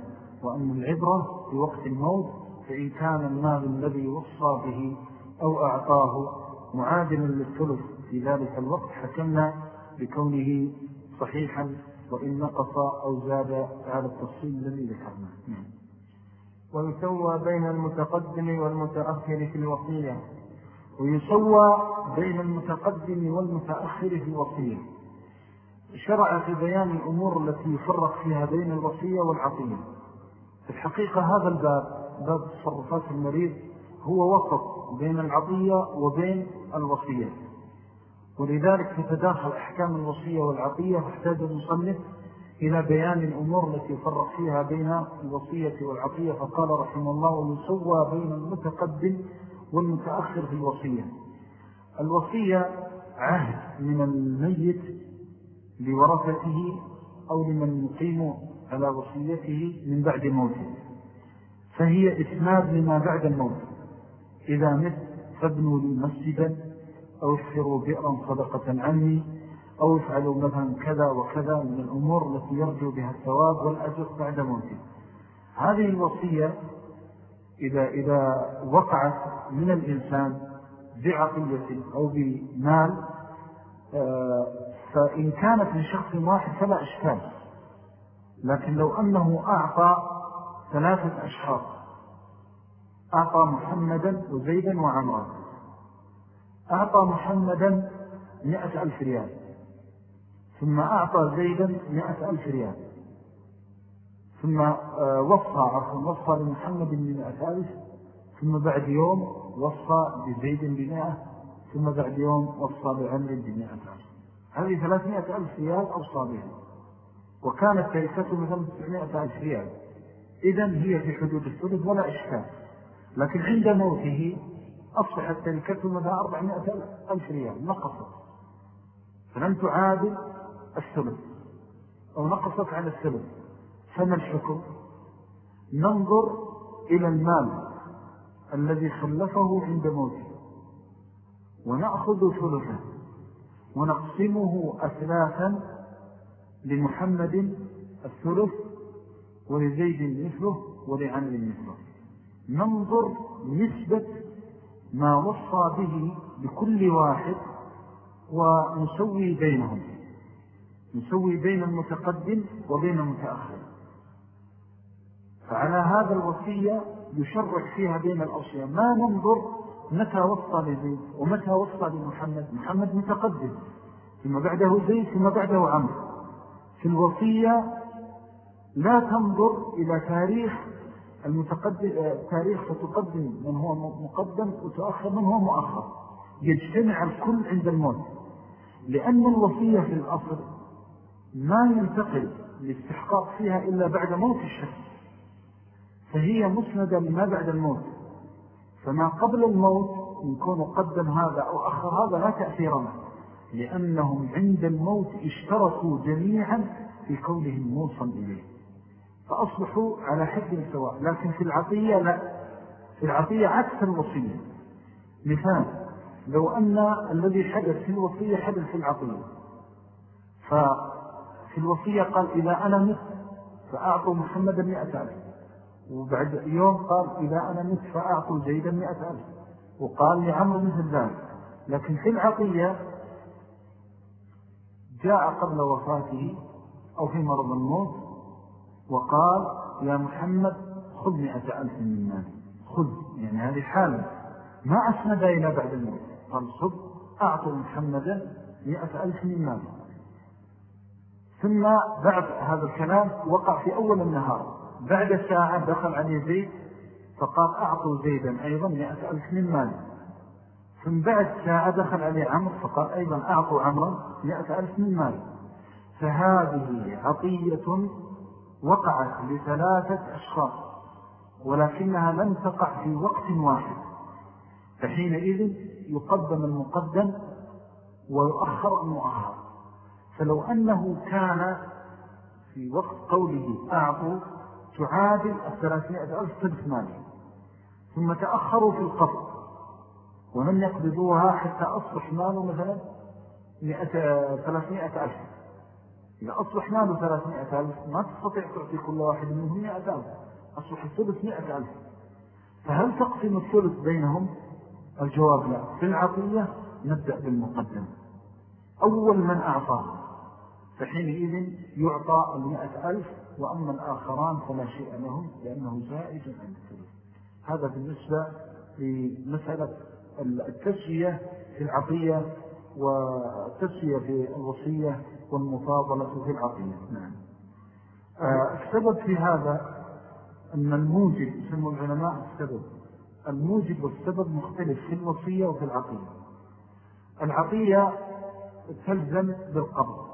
وأن العبرة بوقت الموت فإن كان المال الذي وصى به أو أعطاه معادلا للثلث في ذلك الوقت حكمنا بكونه صحيحا وإن نقص أو زاد هذا التفصيل الذي ذكرنا نعم. ويسوى بين المتقدم والمتأخر في الوصية. ويسوى بين المتقدم والمتأخر في الوصية. شرع في بيان الأمور التي يفرق فيها بين الوصية والعطية. في الحقيقة هذا الباب باب تصرفات المريض هو وسط بين العطية وبين الوصية. ولذلك تتداخل أحكام الوصية والعطية فاحتاج المصنف إلى بيان الأمور التي يفرق فيها بين الوصية والعطية. فقال رحمه الله ويسوى بين المتقدم والمتأخر في الوصية. الوصية عهد من الميت لورثته أو لمن يقيم على وصيته من بعد موته. فهي إسناد لما بعد الموت. إذا مت فابنوا لي مسجدا أو افخروا بئرا صدقة عني أو افعلوا مثلا كذا وكذا من الأمور التي يرجو بها الثواب والأجر بعد موته. هذه الوصية إذا, إذا وقعت من الإنسان بعقية أو بمال آه، فإن كانت لشخص واحد فلا إشكال. لكن لو أنه أعطى ثلاثة أشخاص. أعطى محمدا وزيدا وعمرا أعطى محمدا مئة ألف ريال. ثم أعطى زيدا مئة ألف ريال. ثم آه، وصى عفوا وصى لمحمد بمئة ألف. ثم بعد يوم وصى بزيد بمئة. ثم بعد يوم وصى بعمر بمئة ألف. هذه ثلاثمائة ألف ريال أوصى بها. وكانت تركته مثلا تسعمائة ألف ريال. إذن هي في حدود الثلث ولا إشكال. لكن عند موته أصبحت تركته مثلا أربعمائة ألف ريال نقصت. فلم تعادل الثلث أو نقصت على الثلث. فما الحكم؟ ننظر إلى المال الذي خلفه عند موته. ونأخذ ثلثا ونقسمه أثلاثا لمحمد الثلث ولزيد مثله ولعمر مثله. ننظر نسبة ما وصى به لكل واحد ونسوي بينهم. نسوي بين المتقدم وبين المتأخر. فعلى هذا الوصية يشرح فيها بين الأوصية. ما ننظر متى وصى لزيد ومتى وصى لمحمد. محمد متقدم ثم بعده زيد ثم بعده عمر في الوصية لا تنظر إلى تاريخ المتقدم تاريخ فتقدم من هو مقدم وتؤخر من هو مؤخر. يجتمع الكل عند الموت. لأن الوصية في الأصل ما ينتقل الاستحقاق فيها إلا بعد موت الشخص. فهي مسندة لما بعد الموت. فما قبل الموت يكون قدم هذا أو أخر هذا لا تأثير له. لأنهم عند الموت اشتركوا جميعا في كونهم موصا إليه. فأصبحوا على حد سواء لكن في العطية لا. في العطية عكس الوصية. مثال لو أن الذي حدث في الوصية حدث في العطية. ففي الوصية قال إذا أنا مت فأعطوا محمدا مئة ألف. وبعد يوم قال إذا أنا مت فأعطوا زيدا مئة ألف. وقال لعمر مثل ذلك. لكن في العطية جاء قبل وفاته أو في مرض الموت وقال يا محمد خذ مئة ألف من مالي. خذ يعني هذه حالة. ما أسند إلى بعد الموت. قال صب أعطوا محمدا مئة ألف من مالي. ثم بعد هذا الكلام وقع في أول النهار. بعد ساعة دخل عليه زيد فقال أعطوا زيدا أيضا مئة ألف من مالي. ثم بعد ساعة دخل عليه عمر فقال أيضا أعطوا عمر مئة ألف من مالي. فهذه عطية وقعت لثلاثة أشخاص ولكنها لم تقع في وقت واحد. فحينئذ يقدم المقدم ويؤخر المؤخر. فلو أنه كان في وقت قوله أعطوا تعادل الثلاثمائة ألف تلف مالي ثم تأخروا في القبض ولم يقبضوها حتى أصبح ماله مثلا ثلاثمائة ألف. إذا أصبح ماله ثلاثمائة ألف ما تستطيع تعطي كل واحد منهم مئة ألف. أصبح الثلث مئة ألف. فهل تقسم الثلث بينهم؟ الجواب لا. في العطية نبدأ بالمقدم أول من أعطاه فحينئذ يعطى المئة ألف وأما الآخران فلا شيء لهم لأنه زائج عن الثلث. هذا بالنسبة لمسألة التسوية في العطية والتسوية في الوصية. والمفاضلة في العطية نعم. آه، السبب في هذا أن الموجب يسمى العلماء السبب. الموجب والسبب مختلف في الوصية وفي العطية العطية تلزم بالقبض.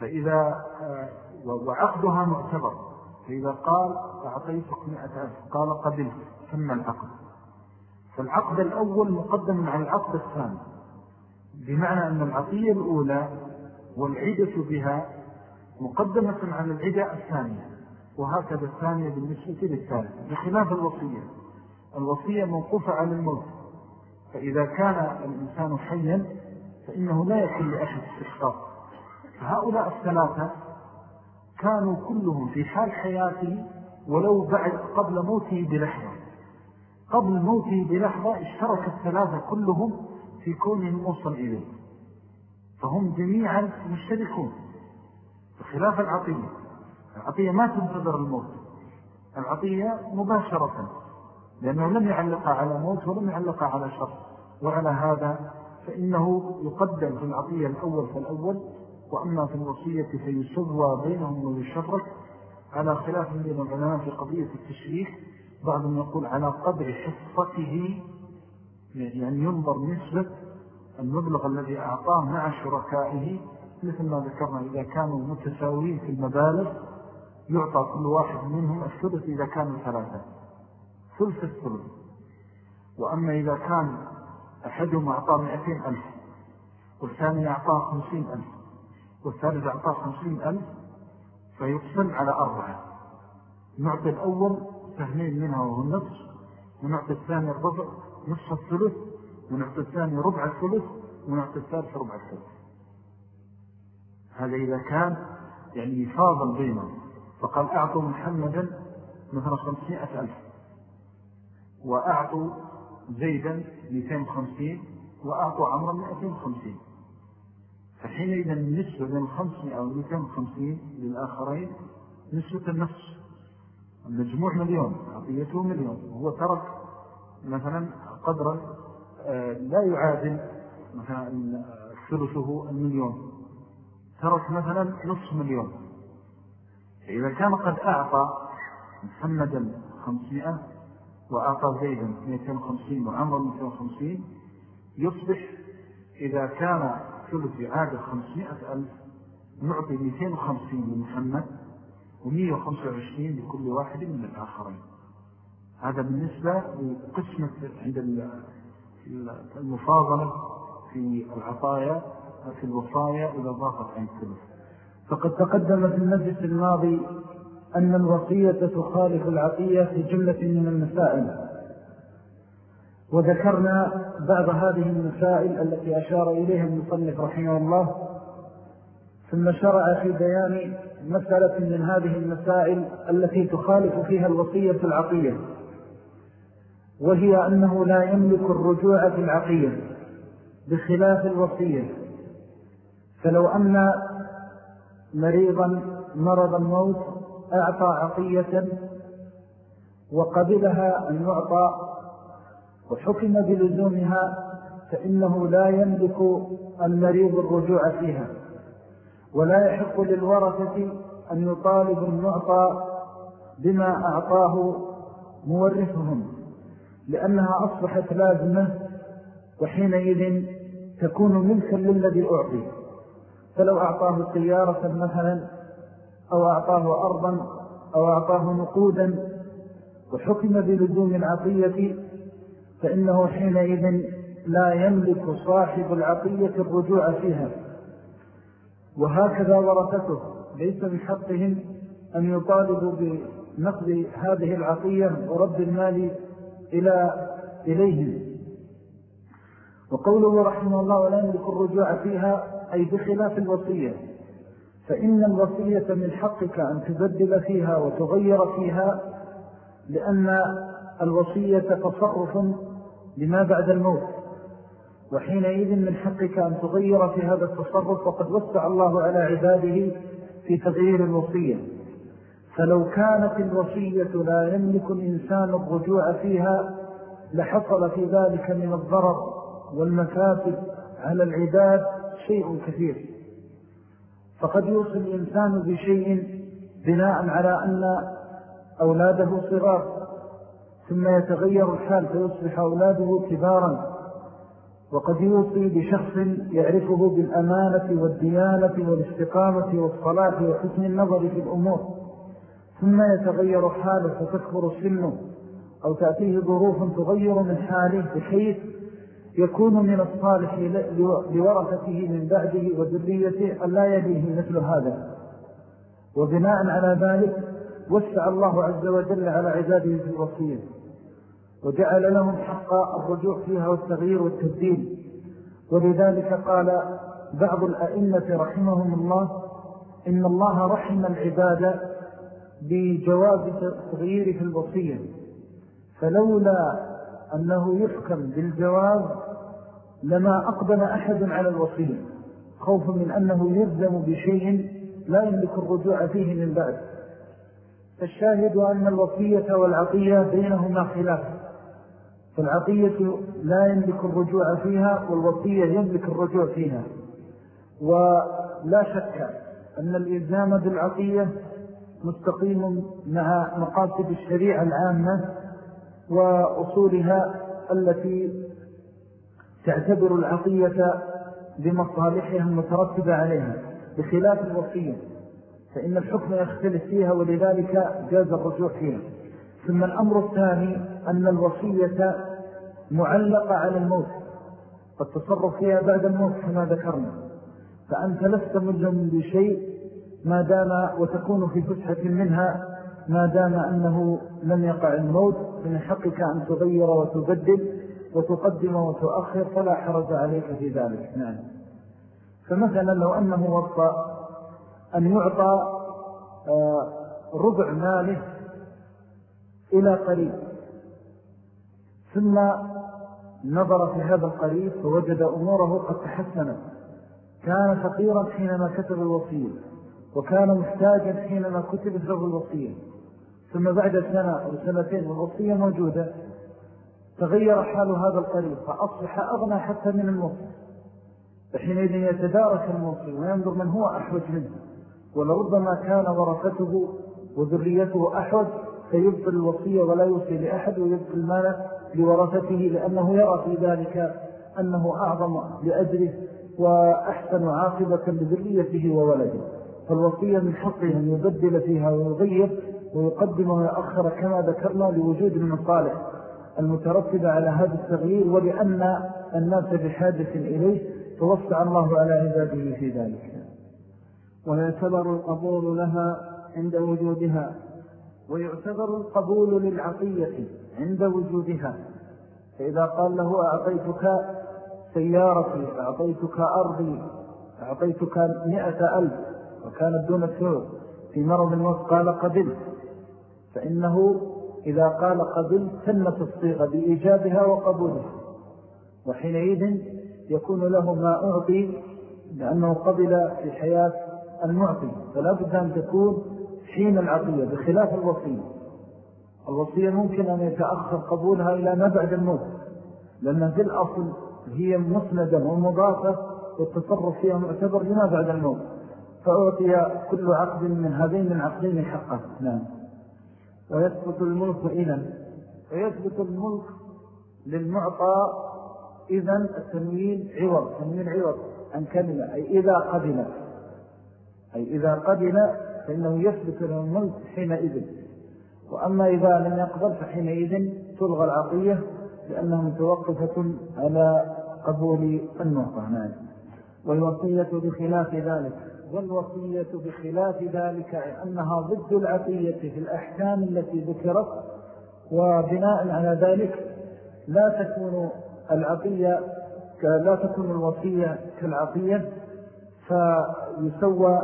فإذا آه، وعقدها معتبر. فإذا قال أعطيتك مئة ألف قال قبلت ثم العقد. فالعقد الأول مقدم على العقد الثاني. بمعنى أن العطية الأولى والعدة بها مقدمة على العدة الثانية وهكذا الثانية بالنسبة للثالث بخلاف الوصية. الوصية موقوفة على الموت فإذا كان الإنسان حيا فإنه لا يكون لأحد استحقاق. فهؤلاء الثلاثة كانوا كلهم في حال حياته ولو بعد قبل موته بلحظة. قبل موته بلحظة اشترك الثلاثة كلهم في كونهم موصل إليه. فهم جميعا مشتركون بخلاف العطية. العطية ما تنتظر الموت. العطية مباشرة لأنه لم يعلق على موت ولم يعلق على شر. وعلى هذا فإنه يقدم في العطية الأول فالأول وأما في الوصية فيسوى بينهم ويشرك على خلاف بين العلماء في قضية التشريك بعضهم يقول على قدر حصته يعني ينظر نسبة المبلغ الذي أعطاه مع شركائه مثل ما ذكرنا إذا كانوا متساويين في المبالغ يعطى كل واحد منهم الثلث إذا كانوا ثلاثة. ثلث الثلث. وأما إذا كان أحدهم أعطاه مئتين ألف والثاني أعطاه خمسين ألف والثالث أعطاه خمسين ألف فيقسم على أربعة. نعطي الأول سهمين منها وهو النصف ونعطي الثاني الربع نصف الثلث ونعطي الثاني ربع الثلث ونعطي الثالث ربع الثلث. هذا إذا كان يعني فاضل بينهم. فقال أعطوا محمدا مثلا خمسمائة ألف وأعطوا زيدا 250 وأعطوا عمرا 250 فحينئذ النسبة بين 500 أو 250 للآخرين نسبة النفس. المجموع مليون عطيته مليون وهو ترك مثلا قدرا لا يعادل مثلا ثلثه المليون. ترك مثلا نصف مليون. فإذا كان قد أعطى محمدا 500 وأعطى زيدا 250 وعمر 250 يصبح إذا كان ثلث عادة 500 ألف نعطي 250 لمحمد و125 لكل واحد من الآخرين. هذا بالنسبة لقسمة عند المفاضلة في العطايا في الوصايا إذا ضافت عن الثلث فقد تقدم في المجلس الماضي أن الوصية تخالف العطية في جملة من المسائل. وذكرنا بعض هذه المسائل التي أشار إليها المصنف رحمه الله ثم شرع في بيان مسألة من هذه المسائل التي تخالف فيها الوصية العقية وهي أنه لا يملك الرجوع في العقية بخلاف الوصية. فلو أن مريضا مرض الموت أعطى عطية وقبلها أن يعطى وحكم بلزومها فإنه لا يملك المريض الرجوع فيها. ولا يحق للورثة أن يطالب المعطى بما أعطاه مورثهم. لأنها أصبحت لازمة وحينئذ تكون ملكا للذي أعطي. فلو أعطاه سيارة مثلا أو أعطاه أرضا أو أعطاه نقودا وحكم بلزوم العطية فإنه حينئذ لا يملك صاحب العطية الرجوع فيها. وهكذا ورثته. ليس من حقهم أن يطالبوا بنقض هذه العطية ورد المال إلى إليهم وقوله رحمه الله ولا يملك الرجوع فيها أي بخلاف الوصية. فإن الوصية من حقك أن تبدل فيها وتغير فيها لأن الوصية تصرف لما بعد الموت. وحينئذ من حقك أن تغير في هذا التصرف وقد وسع الله على عباده في تغيير الوصية. فلو كانت الوصية لا يملك الإنسان الرجوع فيها لحصل في ذلك من الضرر والمفاسد على العباد شيء كثير. فقد يوصل الإنسان بشيء بناء على أن أولاده صغار ثم يتغير الحال فيصبح أولاده كبارا. وقد يوصي بشخص يعرفه بالأمانة والديانة والاستقامة والصلاة وحسن النظر في الأمور. ثم يتغير حاله فتكبر سنه أو تأتيه ظروف تغير من حاله بحيث يكون من الصالح لورثته من بعده وذريته أن لا يليه مثل هذا. وبناء على ذلك وسع الله عز وجل على عباده في الوصية وجعل لهم حق الرجوع فيها والتغيير والتبديل. ولذلك قال بعض الأئمة رحمهم الله إن الله رحم العبادة بجواز التغيير في الوصية. فلولا أنه يحكم بالجواز لما أقبل أحد على الوصية. خوف من أنه يلزم بشيء لا يملك الرجوع فيه من بعد. فالشاهد أن الوصية والعطية بينهما خلاف. فالعطية لا يملك الرجوع فيها والوصية يملك الرجوع فيها. ولا شك أن الإلزام بالعطية مستقيم مع مقاصد الشريعة العامة وأصولها التي تعتبر العطية بمصالحها المترتبة عليها. بخلاف الوصية فإن الحكم يختلف فيها ولذلك جاز الرجوع فيها. ثم الأمر الثاني أن الوصية معلقة على الموت. فالتصرف فيها بعد الموت كما ذكرنا. فأنت لست ملزم بشيء ما دام وتكون في فتحة منها ما دام أنه لم يقع الموت من حقك أن تغير وتبدل وتقدم وتؤخر فلا حرج عليك في ذلك. نعم. فمثلا لو أنه وصى أن يعطى آه، ربع ماله إلى قريب ثم نظر في هذا القريب فوجد أموره قد تحسنت. كان فقيرا حينما كتب الوصية. وكان محتاجا حينما كتبت له الوصية. ثم بعد سنة أو سنتين والوصية موجودة تغير حال هذا القريب فأصبح أغنى حتى من الموصي فحينئذ يتدارك الموصي وينظر من هو أحوج منه. ولربما كان ورثته وذريته أحوج فيبطل الوصية ولا يوصي لأحد ويبطل المال لورثته لأنه يرى في ذلك أنه أعظم لأجره وأحسن عاقبة لذريته وولده. فالوصية من حقه أن يبدل فيها ويغير ويقدم ويأخر كما ذكرنا لوجود المصالح المترتبة على هذا التغيير ولأن الناس بحاجة إليه توسع الله على عباده في ذلك. ويعتبر القبول لها عند وجودها ويعتبر القبول للعطية عند وجودها. فإذا قال له أعطيتك سيارتي أعطيتك أرضي أعطيتك مئة ألف وكانت دون الثور في مرض الموت قال قبل فإنه إذا قال قبل تمت الصيغة بإيجابها وقبولها. وحينئذ يكون له ما أعطي لأنه قبل في حياة المعطي. فلا بد أن تكون حين العطية بخلاف الوصية. الوصية ممكن أن يتأخر قبولها إلى ما بعد الموت. لأن في الأصل هي مسندة ومضافة والتصرف فيها معتبر لما بعد الموت. فأعطي كل عقد من هذين العقدين حقه نعم. ويثبت الملك إذن. ويثبت الملك للمعطى إذن التنوين عوض تنوين عوض عن كلمة أي إذا قبل. أي إذا قبل فإنه يثبت له الملك حينئذ. وأما إذا لم يقبل فحينئذ تلغى العطية لأنها متوقفة على قبول المعطى. نعم. والوصية بخلاف ذلك. والوصية بخلاف ذلك أنها ضد العطية في الأحكام التي ذكرت وبناء على ذلك لا تكون العطية لا تكون الوصية كالعطية فيسوى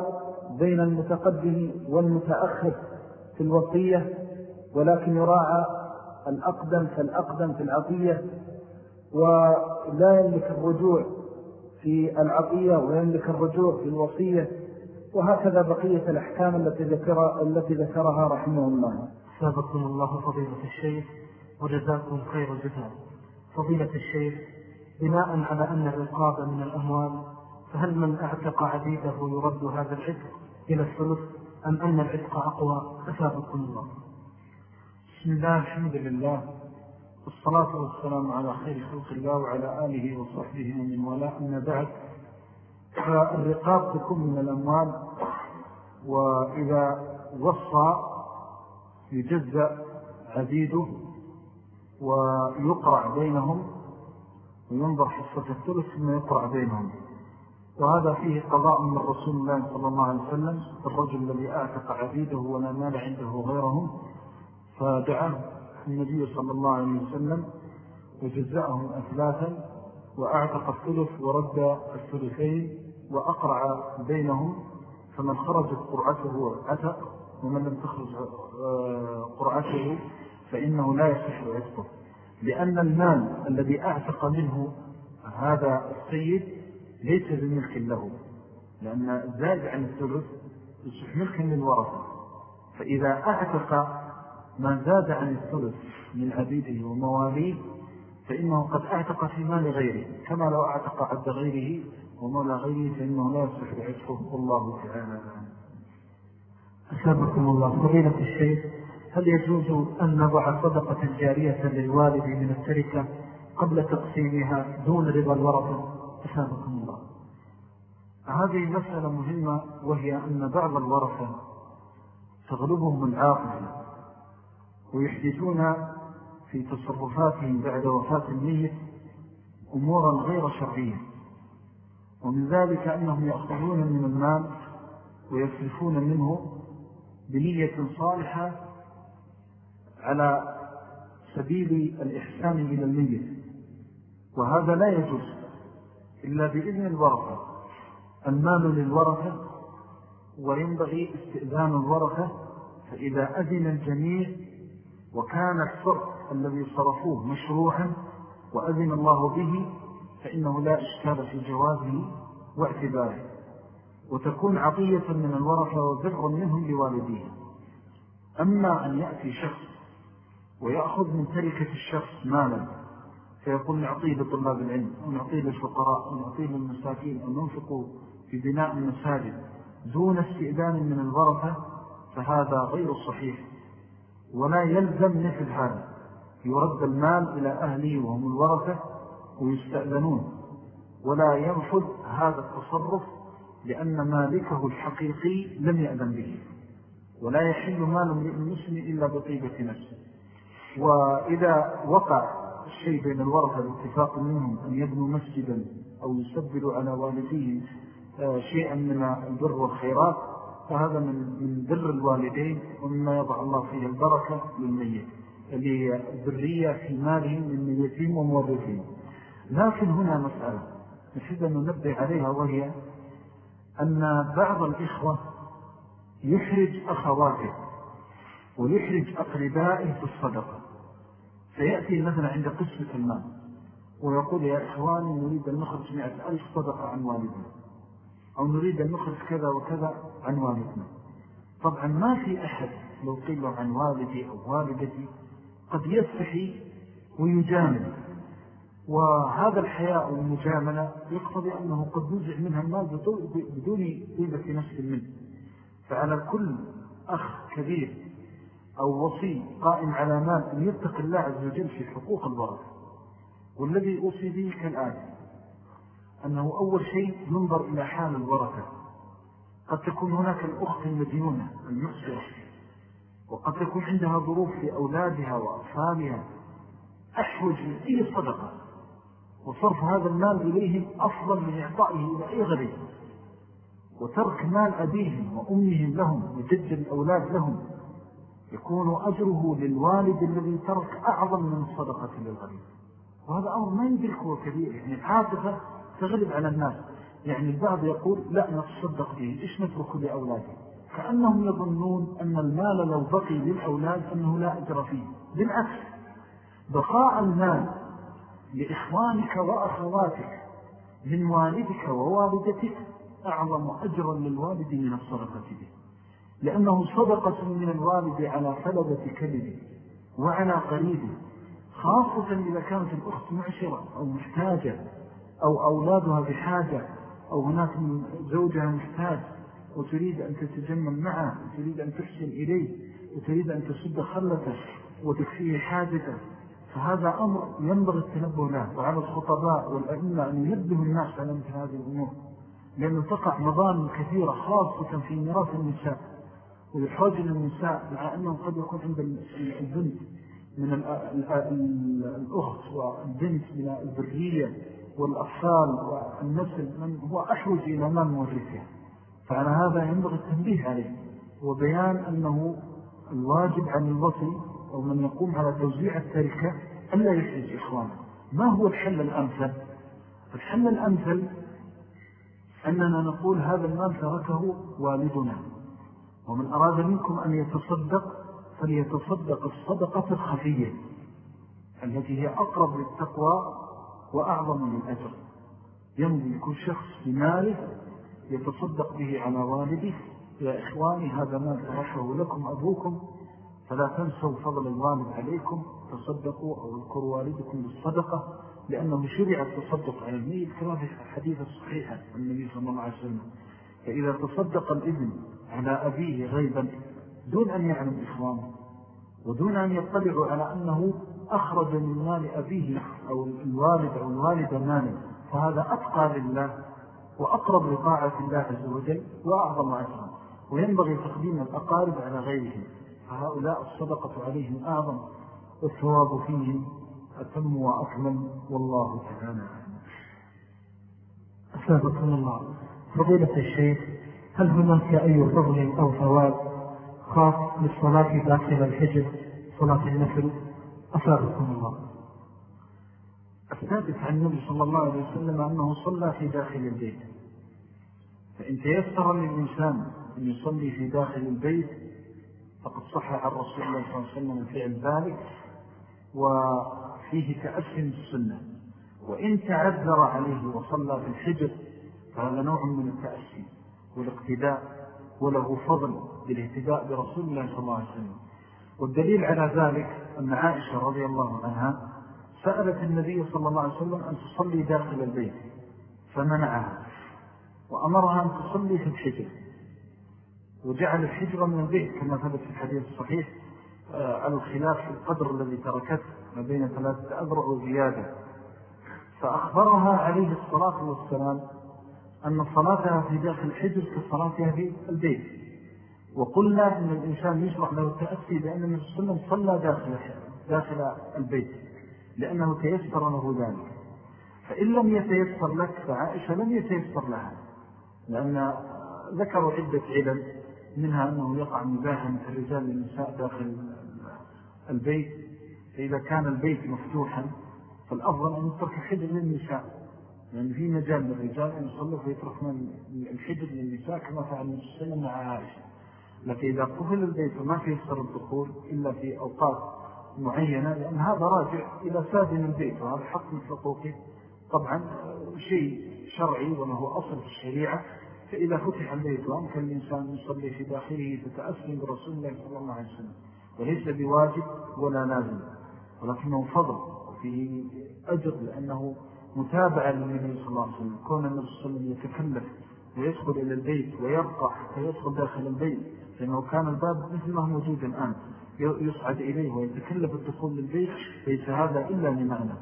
بين المتقدم والمتأخر في الوصية ولكن يراعى الأقدم فالأقدم في العطية ولا يملك الرجوع في العطية ويملك الرجوع في الوصية وهكذا بقية الأحكام التي, ذكر التي ذكرها رحمه الله. سابقكم الله فضيلة الشيخ وجزاكم خير الجزاء. فضيلة الشيخ بناء على أن الرقاب من الأموال فهل من أعتق عبيده يرد هذا العتق إلى الثلث؟ أم أن العتق أقوى؟ أسابقكم الله. بسم الله الحمد لله. والصلاة والسلام على خير خلق الله وعلى آله وصحبه ومن ولا أما بعد فالرقاب تكون من الأموال وإذا وصى يجزأ عبيده ويقرع بينهم وينظر حصة الثلث ثم يقرع بينهم. وهذا فيه قضاء من رسول الله صلى الله عليه وسلم الرجل الذي أعتق عبيده ولا مال عنده غيرهم فدعاه النبي صلى الله عليه وسلم وجزأهم أثلاثا وأعتق الثلث ورد الثلثين وأقرع بينهم فمن خرجت قرعته عتق ومن لم تخرج آه، قرعته فإنه لا يصح عتقه. لأن المال الذي أعتق منه هذا السيد ليس بملك له لأن الزائد عن الثلث يصح ملكا للورثة. فإذا أعتق ما زاد عن الثلث من عبيده ومواليه فإنه قد أعتق في مال غيره كما لو أعتق عبد غيره ومولى غيره فإنه لا يصح عتقه الله تعالى أسابقكم الله. فضيلة الشيخ هل يجوز أن نضع صدقة جارية للوالد من التركة قبل تقسيمها دون رضا الورثة؟ أسابقكم الله. هذه مسألة مهمة وهي أن بعض الورثة تغلبهم العاقل. ويحدثون في تصرفاتهم بعد وفاة الميت أمورا غير شرعية. ومن ذلك أنهم يأخذون من المال ويصرفون منه بنية صالحة على سبيل الإحسان إلى الميت. وهذا لا يجوز إلا بإذن الورثة. المال للورثة وينبغي استئذان الورثة فإذا أذن الجميع وكان الصرف الذي صرفوه مشروعا وأذن الله به فإنه لا إشكال في جوازه واعتباره. وتكون عطية من الورثة وبر منهم لوالديه. أما أن يأتي شخص ويأخذ من تركة الشخص مالا فيقول نعطيه لطلاب العلم أو نعطيه للفقراء أو نعطيه للمساكين أو ننفق في بناء المساجد دون استئذان من الورثة فهذا غير صحيح. ولا يلزم مثل هذا يرد المال إلى أهله وهم الورثة ويستأذنون. ولا ينفذ هذا التصرف لأن مالكه الحقيقي لم يأذن به. ولا يحل مال المسلم إلا بطيبة نفسه. وإذا وقع الشيء بين الورثة باتفاق منهم أن يبنوا مسجدا أو يسبلوا على والديه آه، شيئا من البر والخيرات فهذا من من بر الوالدين ومما يضع الله فيه البركة للميت اللي هي البرية في مالهم من ميتين ومورثين لكن هنا مسألة نحب أن ننبه عليها وهي أن بعض الإخوة يحرج أخواته ويحرج أقربائه في الصدقة. فيأتي مثلا عند قسمة المال ويقول يا إخواني نريد أن نخرج مئة ألف صدقة عن والدنا أو نريد أن نخرج كذا وكذا. عن والدنا. طبعا ما في أحد لو قيل له عن والدي أو والدتي قد يستحي ويجامل. وهذا الحياء والمجاملة يقتضي أنه قد نزع منها المال بدون طيبة نفس منه. فعلى كل أخ كبير أو وصي قائم على مال أن يتق الله عز وجل في حقوق الورث والذي أوصي به كالآن أنه أول شيء ينظر إلى حال الورثة. قد تكون هناك الأخت المديونة المحسرة وقد تكون عندها ظروف في أولادها وأطفالها. أحوج من أي صدقة وصرف هذا المال إليهم أفضل من إعطائه إلى أي غريب. وترك مال أبيهم وأمهم لهم وجد الأولاد لهم. يكون أجره للوالد الذي ترك أعظم من الصدقة للغريب. وهذا أمر ما يدرك هو كبير. يعني عاطفة تغلب على الناس. يعني البعض يقول لا نتصدق به إيش نترك لأولاده؟ كأنهم يظنون أن المال لو بقي للأولاد أنه لا أجر فيه. بالعكس بقاء المال لإخوانك وأخواتك من والدك ووالدتك أعظم أجرا للوالد من الصدقة به. لأنه صدقة من الوالد على فلدة كبده وعلى قريبه خاصة إذا كانت الأخت معشرة أو محتاجة أو أولادها بحاجة أو هناك زوجها محتاج وتريد أن تتجمل معه وتريد أن تحسن إليه وتريد أن تسد خلته وتكفيه حاجته فهذا أمر ينبغي التنبه له. وعلى الخطباء والأئمة أن ينبه الناس على مثل هذه الأمور لأنه تقع مظالم كثيرة خاصة في ميراث النساء ويحوج النساء مع أنه قد يكون عند البنت من الأخت والبنت من البرية والأطفال والنسل من هو أحوج إلى ما مورثها فعلى هذا ينبغي التنبيه عليه. وبيان أنه الواجب عن الوصي أو من يقوم على توزيع التركة ألا يحرج إخوانه. ما هو الحل الأمثل؟ الحل الأمثل أننا نقول هذا المال تركه والدنا. ومن أراد منكم أن يتصدق فليتصدق الصدقة الخفية التي هي أقرب للتقوى وأعظم للأجر يمضي كل شخص بماله يتصدق به على والده. يا إخواني هذا ما ترشه لكم أبوكم. فلا تنسوا فضل الوالد عليكم. تصدقوا أو اذكروا والدكم بالصدقة لأنه شرع التصدق على الميت كما في الحديث الصحيحة النبي صلى الله عليه وسلم. فإذا تصدق الابن على أبيه غيبا دون أن يعلم إخوانه ودون أن يطلعوا على أنه أخرج من مال أبيه أو الوالد أو الوالد ماله فهذا أتقى لله وأقرب لطاعة الله عز وجل وأعظم أجرا. وينبغي تقديم الأقارب على غيرهم. فهؤلاء الصدقة عليهم أعظم والثواب فيهم أتم وأكمل. والله تعالى أسابقكم الله. فضيلة الشيخ هل هناك أي فضل أو ثواب خاص للصلاة داخل الحجر صلاة النفل؟ أسابقكم الله. الثابت عن النبي صلى الله عليه وسلم أنه صلى في داخل البيت. فإن تيسر للإنسان أن يصلي في داخل البيت فقد صح عن رسول الله صلى الله عليه وسلم فعل ذلك وفيه تأسم السنة وإن تعذر عليه وصلى في الحجر فهذا نوع من التأسي والاقتداء وله فضل بالاهتداء برسول الله صلى الله عليه وسلم. والدليل على ذلك أن عائشة رضي الله عنها سألت النبي صلى الله عليه وسلم أن تصلي داخل البيت فمنعها وأمرها أن تصلي في الحجر. وجعل الحجر من البيت كما ثبت في الحديث الصحيح آه، على الخلاف في القدر الذي تركته ما بين ثلاثة أذرع وزيادة فأخبرها عليه الصلاة والسلام أن صلاتها في داخل الحجر كصلاتها في البيت. وقلنا أن الإنسان يشرح له التأسي بأن النبي صلى الله عليه وسلم صلى داخل, داخل البيت لأنه تيسر له ذلك. فإن لم يتيسر لك فعائشة لم يتيسر لها لأن ذكروا عدة علم منها أنه يقع مباحا الرجال للنساء داخل البيت. فإذا كان البيت مفتوحا فالأفضل أن يترك الحجر للنساء. لأن يعني في مجال للرجال أن يصلوا فيترك من الحجر للنساء كما فعل النساء مع عائشة. لكن إذا قفل البيت وما في يسر الدخول إلا في أوقات معينة لأن هذا راجع إلى سادن البيت وهذا حق من حقوقه طبعا شيء شرعي وله أصل في الشريعة فإذا فتح البيت وأمكن الإنسان يصلي في داخله فتأسلم برسول الله صلى الله عليه وسلم. وليس بواجب ولا لازم ولكنه فضل وفيه أجر لأنه متابعة للنبي صلى الله عليه وسلم. كون النبي صلى الله عليه وسلم يتكلف ويدخل إلى البيت ويرقى حتى يدخل داخل البيت لأنه كان الباب مثل ما هو موجود الآن يصعد إليه ويتكلف الدخول للبيت ليس هذا إلا لمعنى.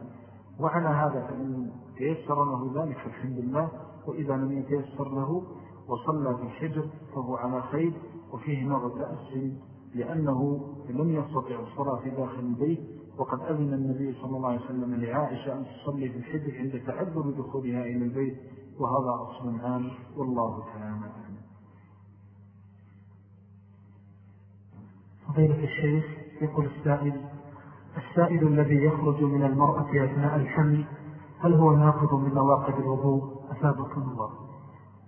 وعلى هذا فإن تيسر له ذلك فالحمد لله وإذا لم يتيسر له وصلى في الحجر فهو على خير وفيه نوع تأسل لأنه لم يستطع الصلاة في داخل البيت. وقد أذن النبي صلى الله عليه وسلم لعائشة أن تصلي في الحجر عند تعذر دخولها إلى البيت وهذا أصل عام والله تعالى. فضيلة الشيخ يقول السائل السائل الذي يخرج من المرأة أثناء الحمل هل هو ناقض من نواقض الوضوء؟ أثابكم الله.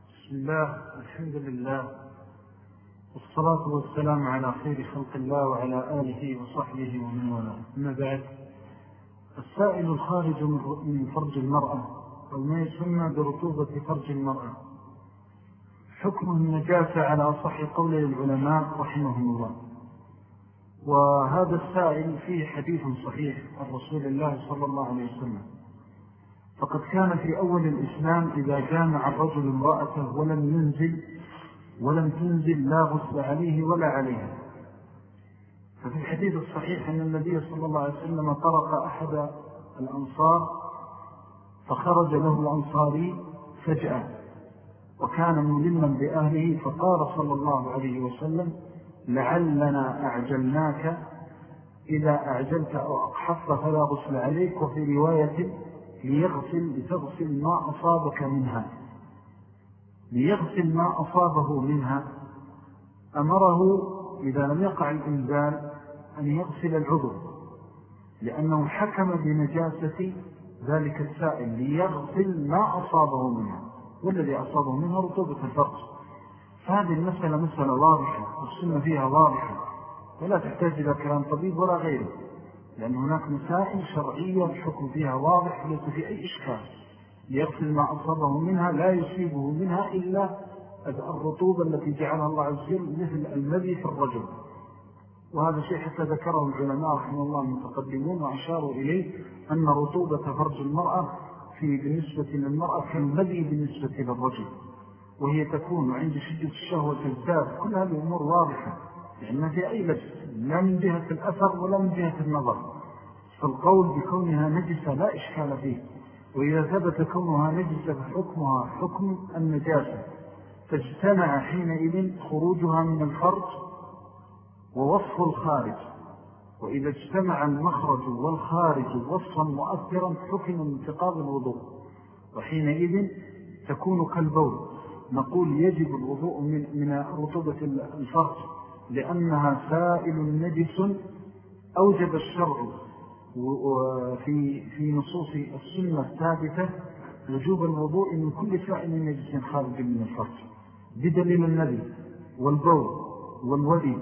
بسم الله الحمد لله والصلاة والسلام على خير خلق الله وعلى آله وصحبه ومن ولا أما بعد السائل الخارج من فرج المرأة أو ما يسمى برطوبة فرج المرأة. حكم النجاسة على صح قول العلماء رحمهم الله. وهذا السائل فيه حديث صحيح عن رسول الله صلى الله عليه وسلم. فقد كان في أول الإسلام إذا جامع الرجل امرأته ولم ينزل ولم تنزل لا غسل عليه ولا عليها. ففي الحديث الصحيح أن النبي صلى الله عليه وسلم طرق أحد الأنصار فخرج له الأنصاري فجأة وكان ملما بأهله فقال صلى الله عليه وسلم لعلنا أعجلناك إذا أعجلت أو أقحفت فلا غسل عليك وفي رواية ليغسل لتغسل ما أصابك منها. ليغسل ما أصابه منها. أمره إذا لم يقع الإنزال أن يغسل العضو لأنه حكم بنجاسة ذلك السائل ليغسل ما أصابه منها. والذي أصابه منها رطوبة الفرج فهذه المسألة مسألة واضحة والسنة فيها واضحة. ولا تحتاج إلى كلام طبيب ولا غيره لأن هناك مسائل شرعية الحكم فيها واضح وليس في أي إشكال. ليغسل ما أصابه منها لا يصيبه منها إلا الرطوبة التي جعلها الله عز وجل مثل المذي في الرجل. وهذا شيء حتى ذكره العلماء رحمه الله المتقدمون وأشاروا إليه أن رطوبة فرج المرأة في بالنسبة للمرأة كالمذي بالنسبة للرجل. وهي تكون عند شدة الشهوة تزداد كل هذه الأمور واضحة. لأن في أي لبس لا من جهة الأثر ولا من جهة النظر. فالقول بكونها نجسة لا إشكال فيه. وإذا ثبت كونها نجسة فحكمها حكم النجاسة. فاجتمع حينئذ خروجها من الفرج ووصف الخارج. وإذا اجتمع المخرج والخارج وصفا مؤثرا حكم انتقاض الوضوء. وحينئذ تكون كالبول. نقول يجب الوضوء من, من رطوبة الفرج لأنها سائل نجس أوجب الشرع وفي في نصوص السنة الثابتة وجوب الوضوء من كل سائل نجس خارج من الفرج. بدليل النبي والبول والودي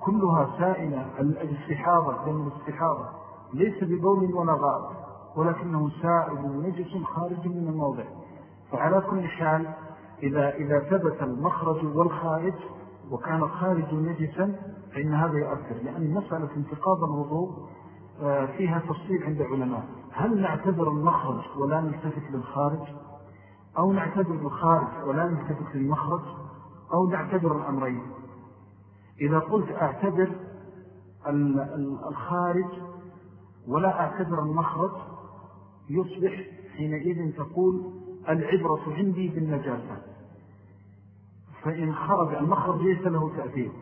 كلها سائلة. الاستحاضة دم الاستحاضة. ليس ببول ولا غائب ولكنه سائل نجس خارج من الموضع. فعلى كل حال إذا, إذا ثبت المخرج والخارج وكان الخارج نجسا فإن هذا يؤثر. لأن مسألة انتقاض الوضوء آه، فيها تفصيل عند علماء هل نعتبر المخرج ولا نلتفت للخارج؟ أو نعتبر الخارج ولا نلتفت للمخرج؟ أو نعتبر الأمرين؟ إذا قلت أعتبر الخارج ولا أعتبر المخرج يصبح حينئذ تقول العبرة عندي بالنجاسة. فإن خرج المخرج ليس له تأثير.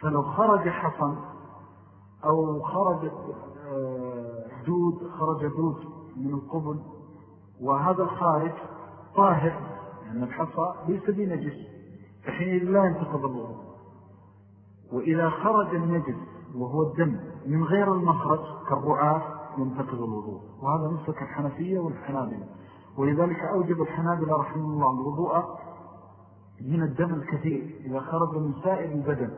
فلو خرج حصن أو خرج آه، دود خرج دود من القبل وهذا الخارج طاهر لأن الحصى ليس بنجس فحين لا ينتقض الوضوء. وإذا خرج النجس وهو الدم من غير المخرج كالرعاة ينتقض الوضوء. وهذا مسلك الحنفية والحنابلة. ولذلك أوجب الحنابلة رحمه الله الوضوء من الدم الكثير إذا خرج من سائر البدن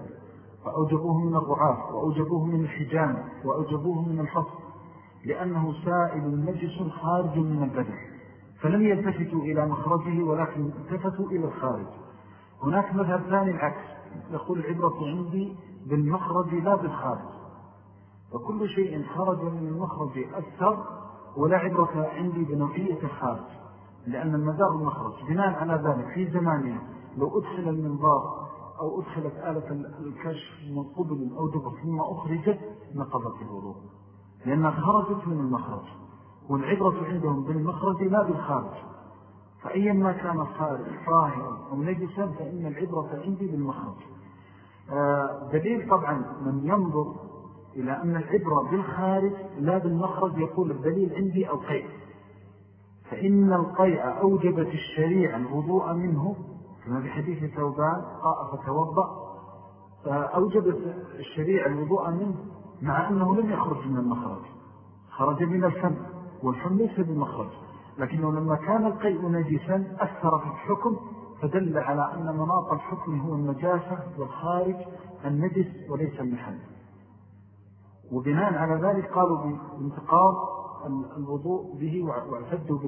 فأوجبوه من الرعاة وأوجبوه من الحجام وأوجبوه من الفصل لأنه سائل نجس خارج من البدن فلم يلتفتوا إلى مخرجه ولكن التفتوا إلى الخارج. هناك مذهب ثاني العكس يقول العبرة عندي بالمخرج لا بالخارج. وكل شيء خرج من المخرج أكثر ولا عبرة عندي بنوعية الخارج لأن المدار المخرج بناء على ذلك في زمانه لو أدخل المنظار أو أدخلت آلة الكشف من قبل أو دبر ثم أخرجت نقضت الوضوء. لأنها خرجت من المخرج والعبرة عندهم بالمخرج لا بالخارج. فأيا ما كان الخارج طاهرا أو نجسا فإن العبرة عندي بالمخرج. آه، دليل طبعا من ينظر إلى أن العبرة بالخارج لا بالمخرج يقول الدليل عندي القيء فإن القيء أوجبت الشريعة الوضوء منه كما في حديث ثوبان قاء فتوضأ فأوجبت الشريعة الوضوء منه مع أنه لم يخرج من المخرج. خرج من الفم والفم ليس بالمخرج لكنه لما كان القيء نجسا أثر في الحكم فدل على أن مناط الحكم هو النجاسة والخارج النجس وليس المحل. وبناء على ذلك قالوا بانتقاض الوضوء به واعتدوا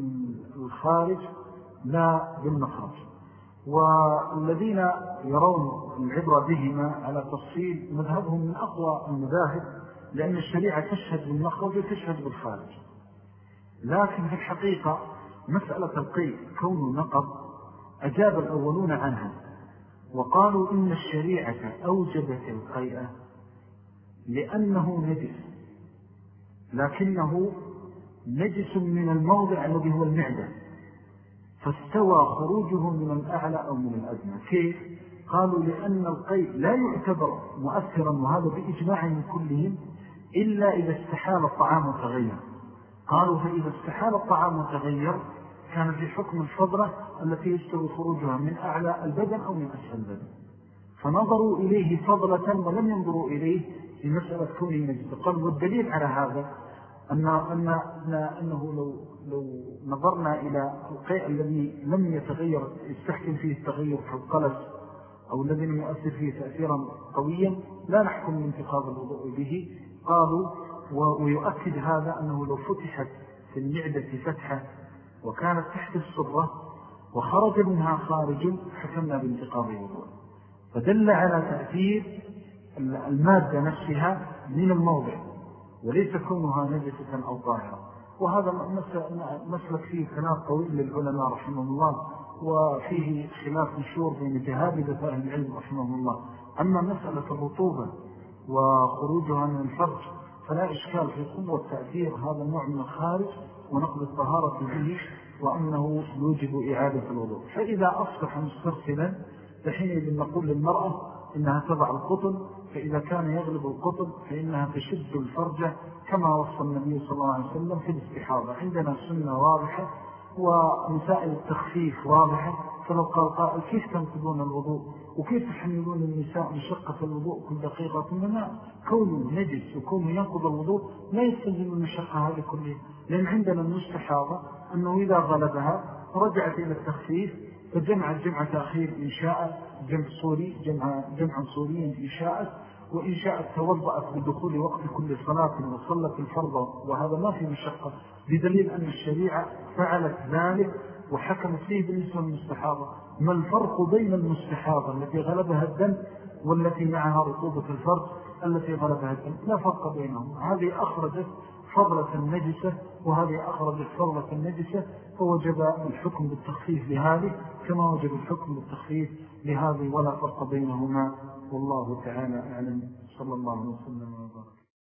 بالخارج لا بالمخرج. والذين يرون العبرة بهما على تفصيل مذهبهم من أقوى المذاهب لأن الشريعة تشهد بالمخرج وتشهد بالخارج. لكن في الحقيقة مسألة القيء كون نقض أجاب الأولون عنها وقالوا إن الشريعة أوجبت القيئة لأنه نجس لكنه نجس من الموضع الذي هو المعدة. فاستوى خروجه من الأعلى أو من الأدنى. كيف؟ قالوا لأن القيء لا يعتبر مؤثرا وهذا بإجماع من كلهم إلا إذا استحال الطعام وتغير. قالوا فإذا استحال الطعام وتغير كان في حكم الفضرة التي يستوي خروجها من أعلى البدن أو من أسفل البدن. فنظروا إليه فضلة ولم ينظروا إليه في مسألة كونه نجد قال والدليل على هذا أن أن أنه لو, لو نظرنا إلى القيء الذي لم يتغير يستحكم فيه التغير كالقلس أو الذي لم يؤثر فيه تأثيرا قويا لا نحكم انتقاض الوضوء به. قالوا ويؤكد هذا أنه لو فتحت في المعدة فتحة وكانت تحت الصبرة وخرج منها خارج حكمنا بانتقاض الوضوء. فدل على تأثير المادة نفسها من الموضع وليس كونها نجسة أو طاهرة وهذا مسلك فيه كلام طويل للعلماء رحمه الله وفيه خلاف مشهور بين جهابدة أهل العلم رحمه الله. أما مسألة الرطوبة وخروجها من الفرج فلا إشكال في قوة تأثير هذا النوع من الخارج ونقل الطهارة به وأنه يوجب إعادة الوضوء. فإذا أصبح مسترسلا فحينئذ نقول للمرأة إنها تضع القطن فإذا كان يغلب القطن فإنها تشد الفرجة كما وصف النبي صلى الله عليه وسلم في الاستحاضة. عندنا سنة واضحة ومسائل التخفيف واضحة. فلو قال قائل كيف تنقضون الوضوء؟ وكيف تحملون النساء مشقة الوضوء كل دقيقة؟ إنما كونه نجس وكونه ينقض الوضوء لا يستلزم المشقة هذه كلها. لأن عندنا المستحاضة أنه إذا غلبها رجعت إلى التخفيف فجمع الجمعة تأخير إن شاء جمع صوري جمع, جمع صوري إن شاءت وإن شاءت توضأت بدخول وقت كل صلاة وصلت الفرض وهذا ما في مشقة. بدليل أن الشريعة فعلت ذلك وحكمت فيه بالنسبة للمستحاضة. ما الفرق بين المستحاضة التي غلبها الدم والتي معها رطوبة الفرق التي غلبها الدم؟ لا فرق بينهم. هذه أخرجت فضلة النجسة وهذه أخرجت فضلة النجسة فوجب الحكم بالتخفيف لهذه كما وجب الحكم بالتخفيف لهذه ولا فرق بينهما. والله تعالى أعلم. صلى الله عليه وسلم.